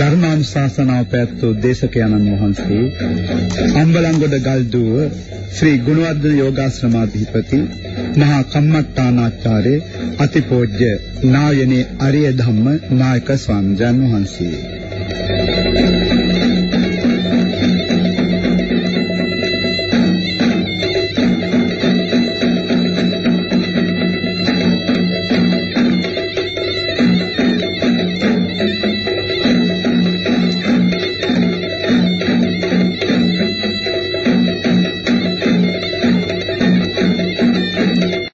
ධර්මානුශාසනාව පැවැත්වූ දේශකයන්න් වහන්සේ අම්බලන්ගොඩ ගල්දුව ශ්‍රී ගුණවර්ධන යෝගාශ්‍රමාධිපති මහා කම්මට්ටානාචාර්ය අතිපෝజ్య නායනේ අරිය ධම්ම නායක ස්වාමීන් වහන්සේ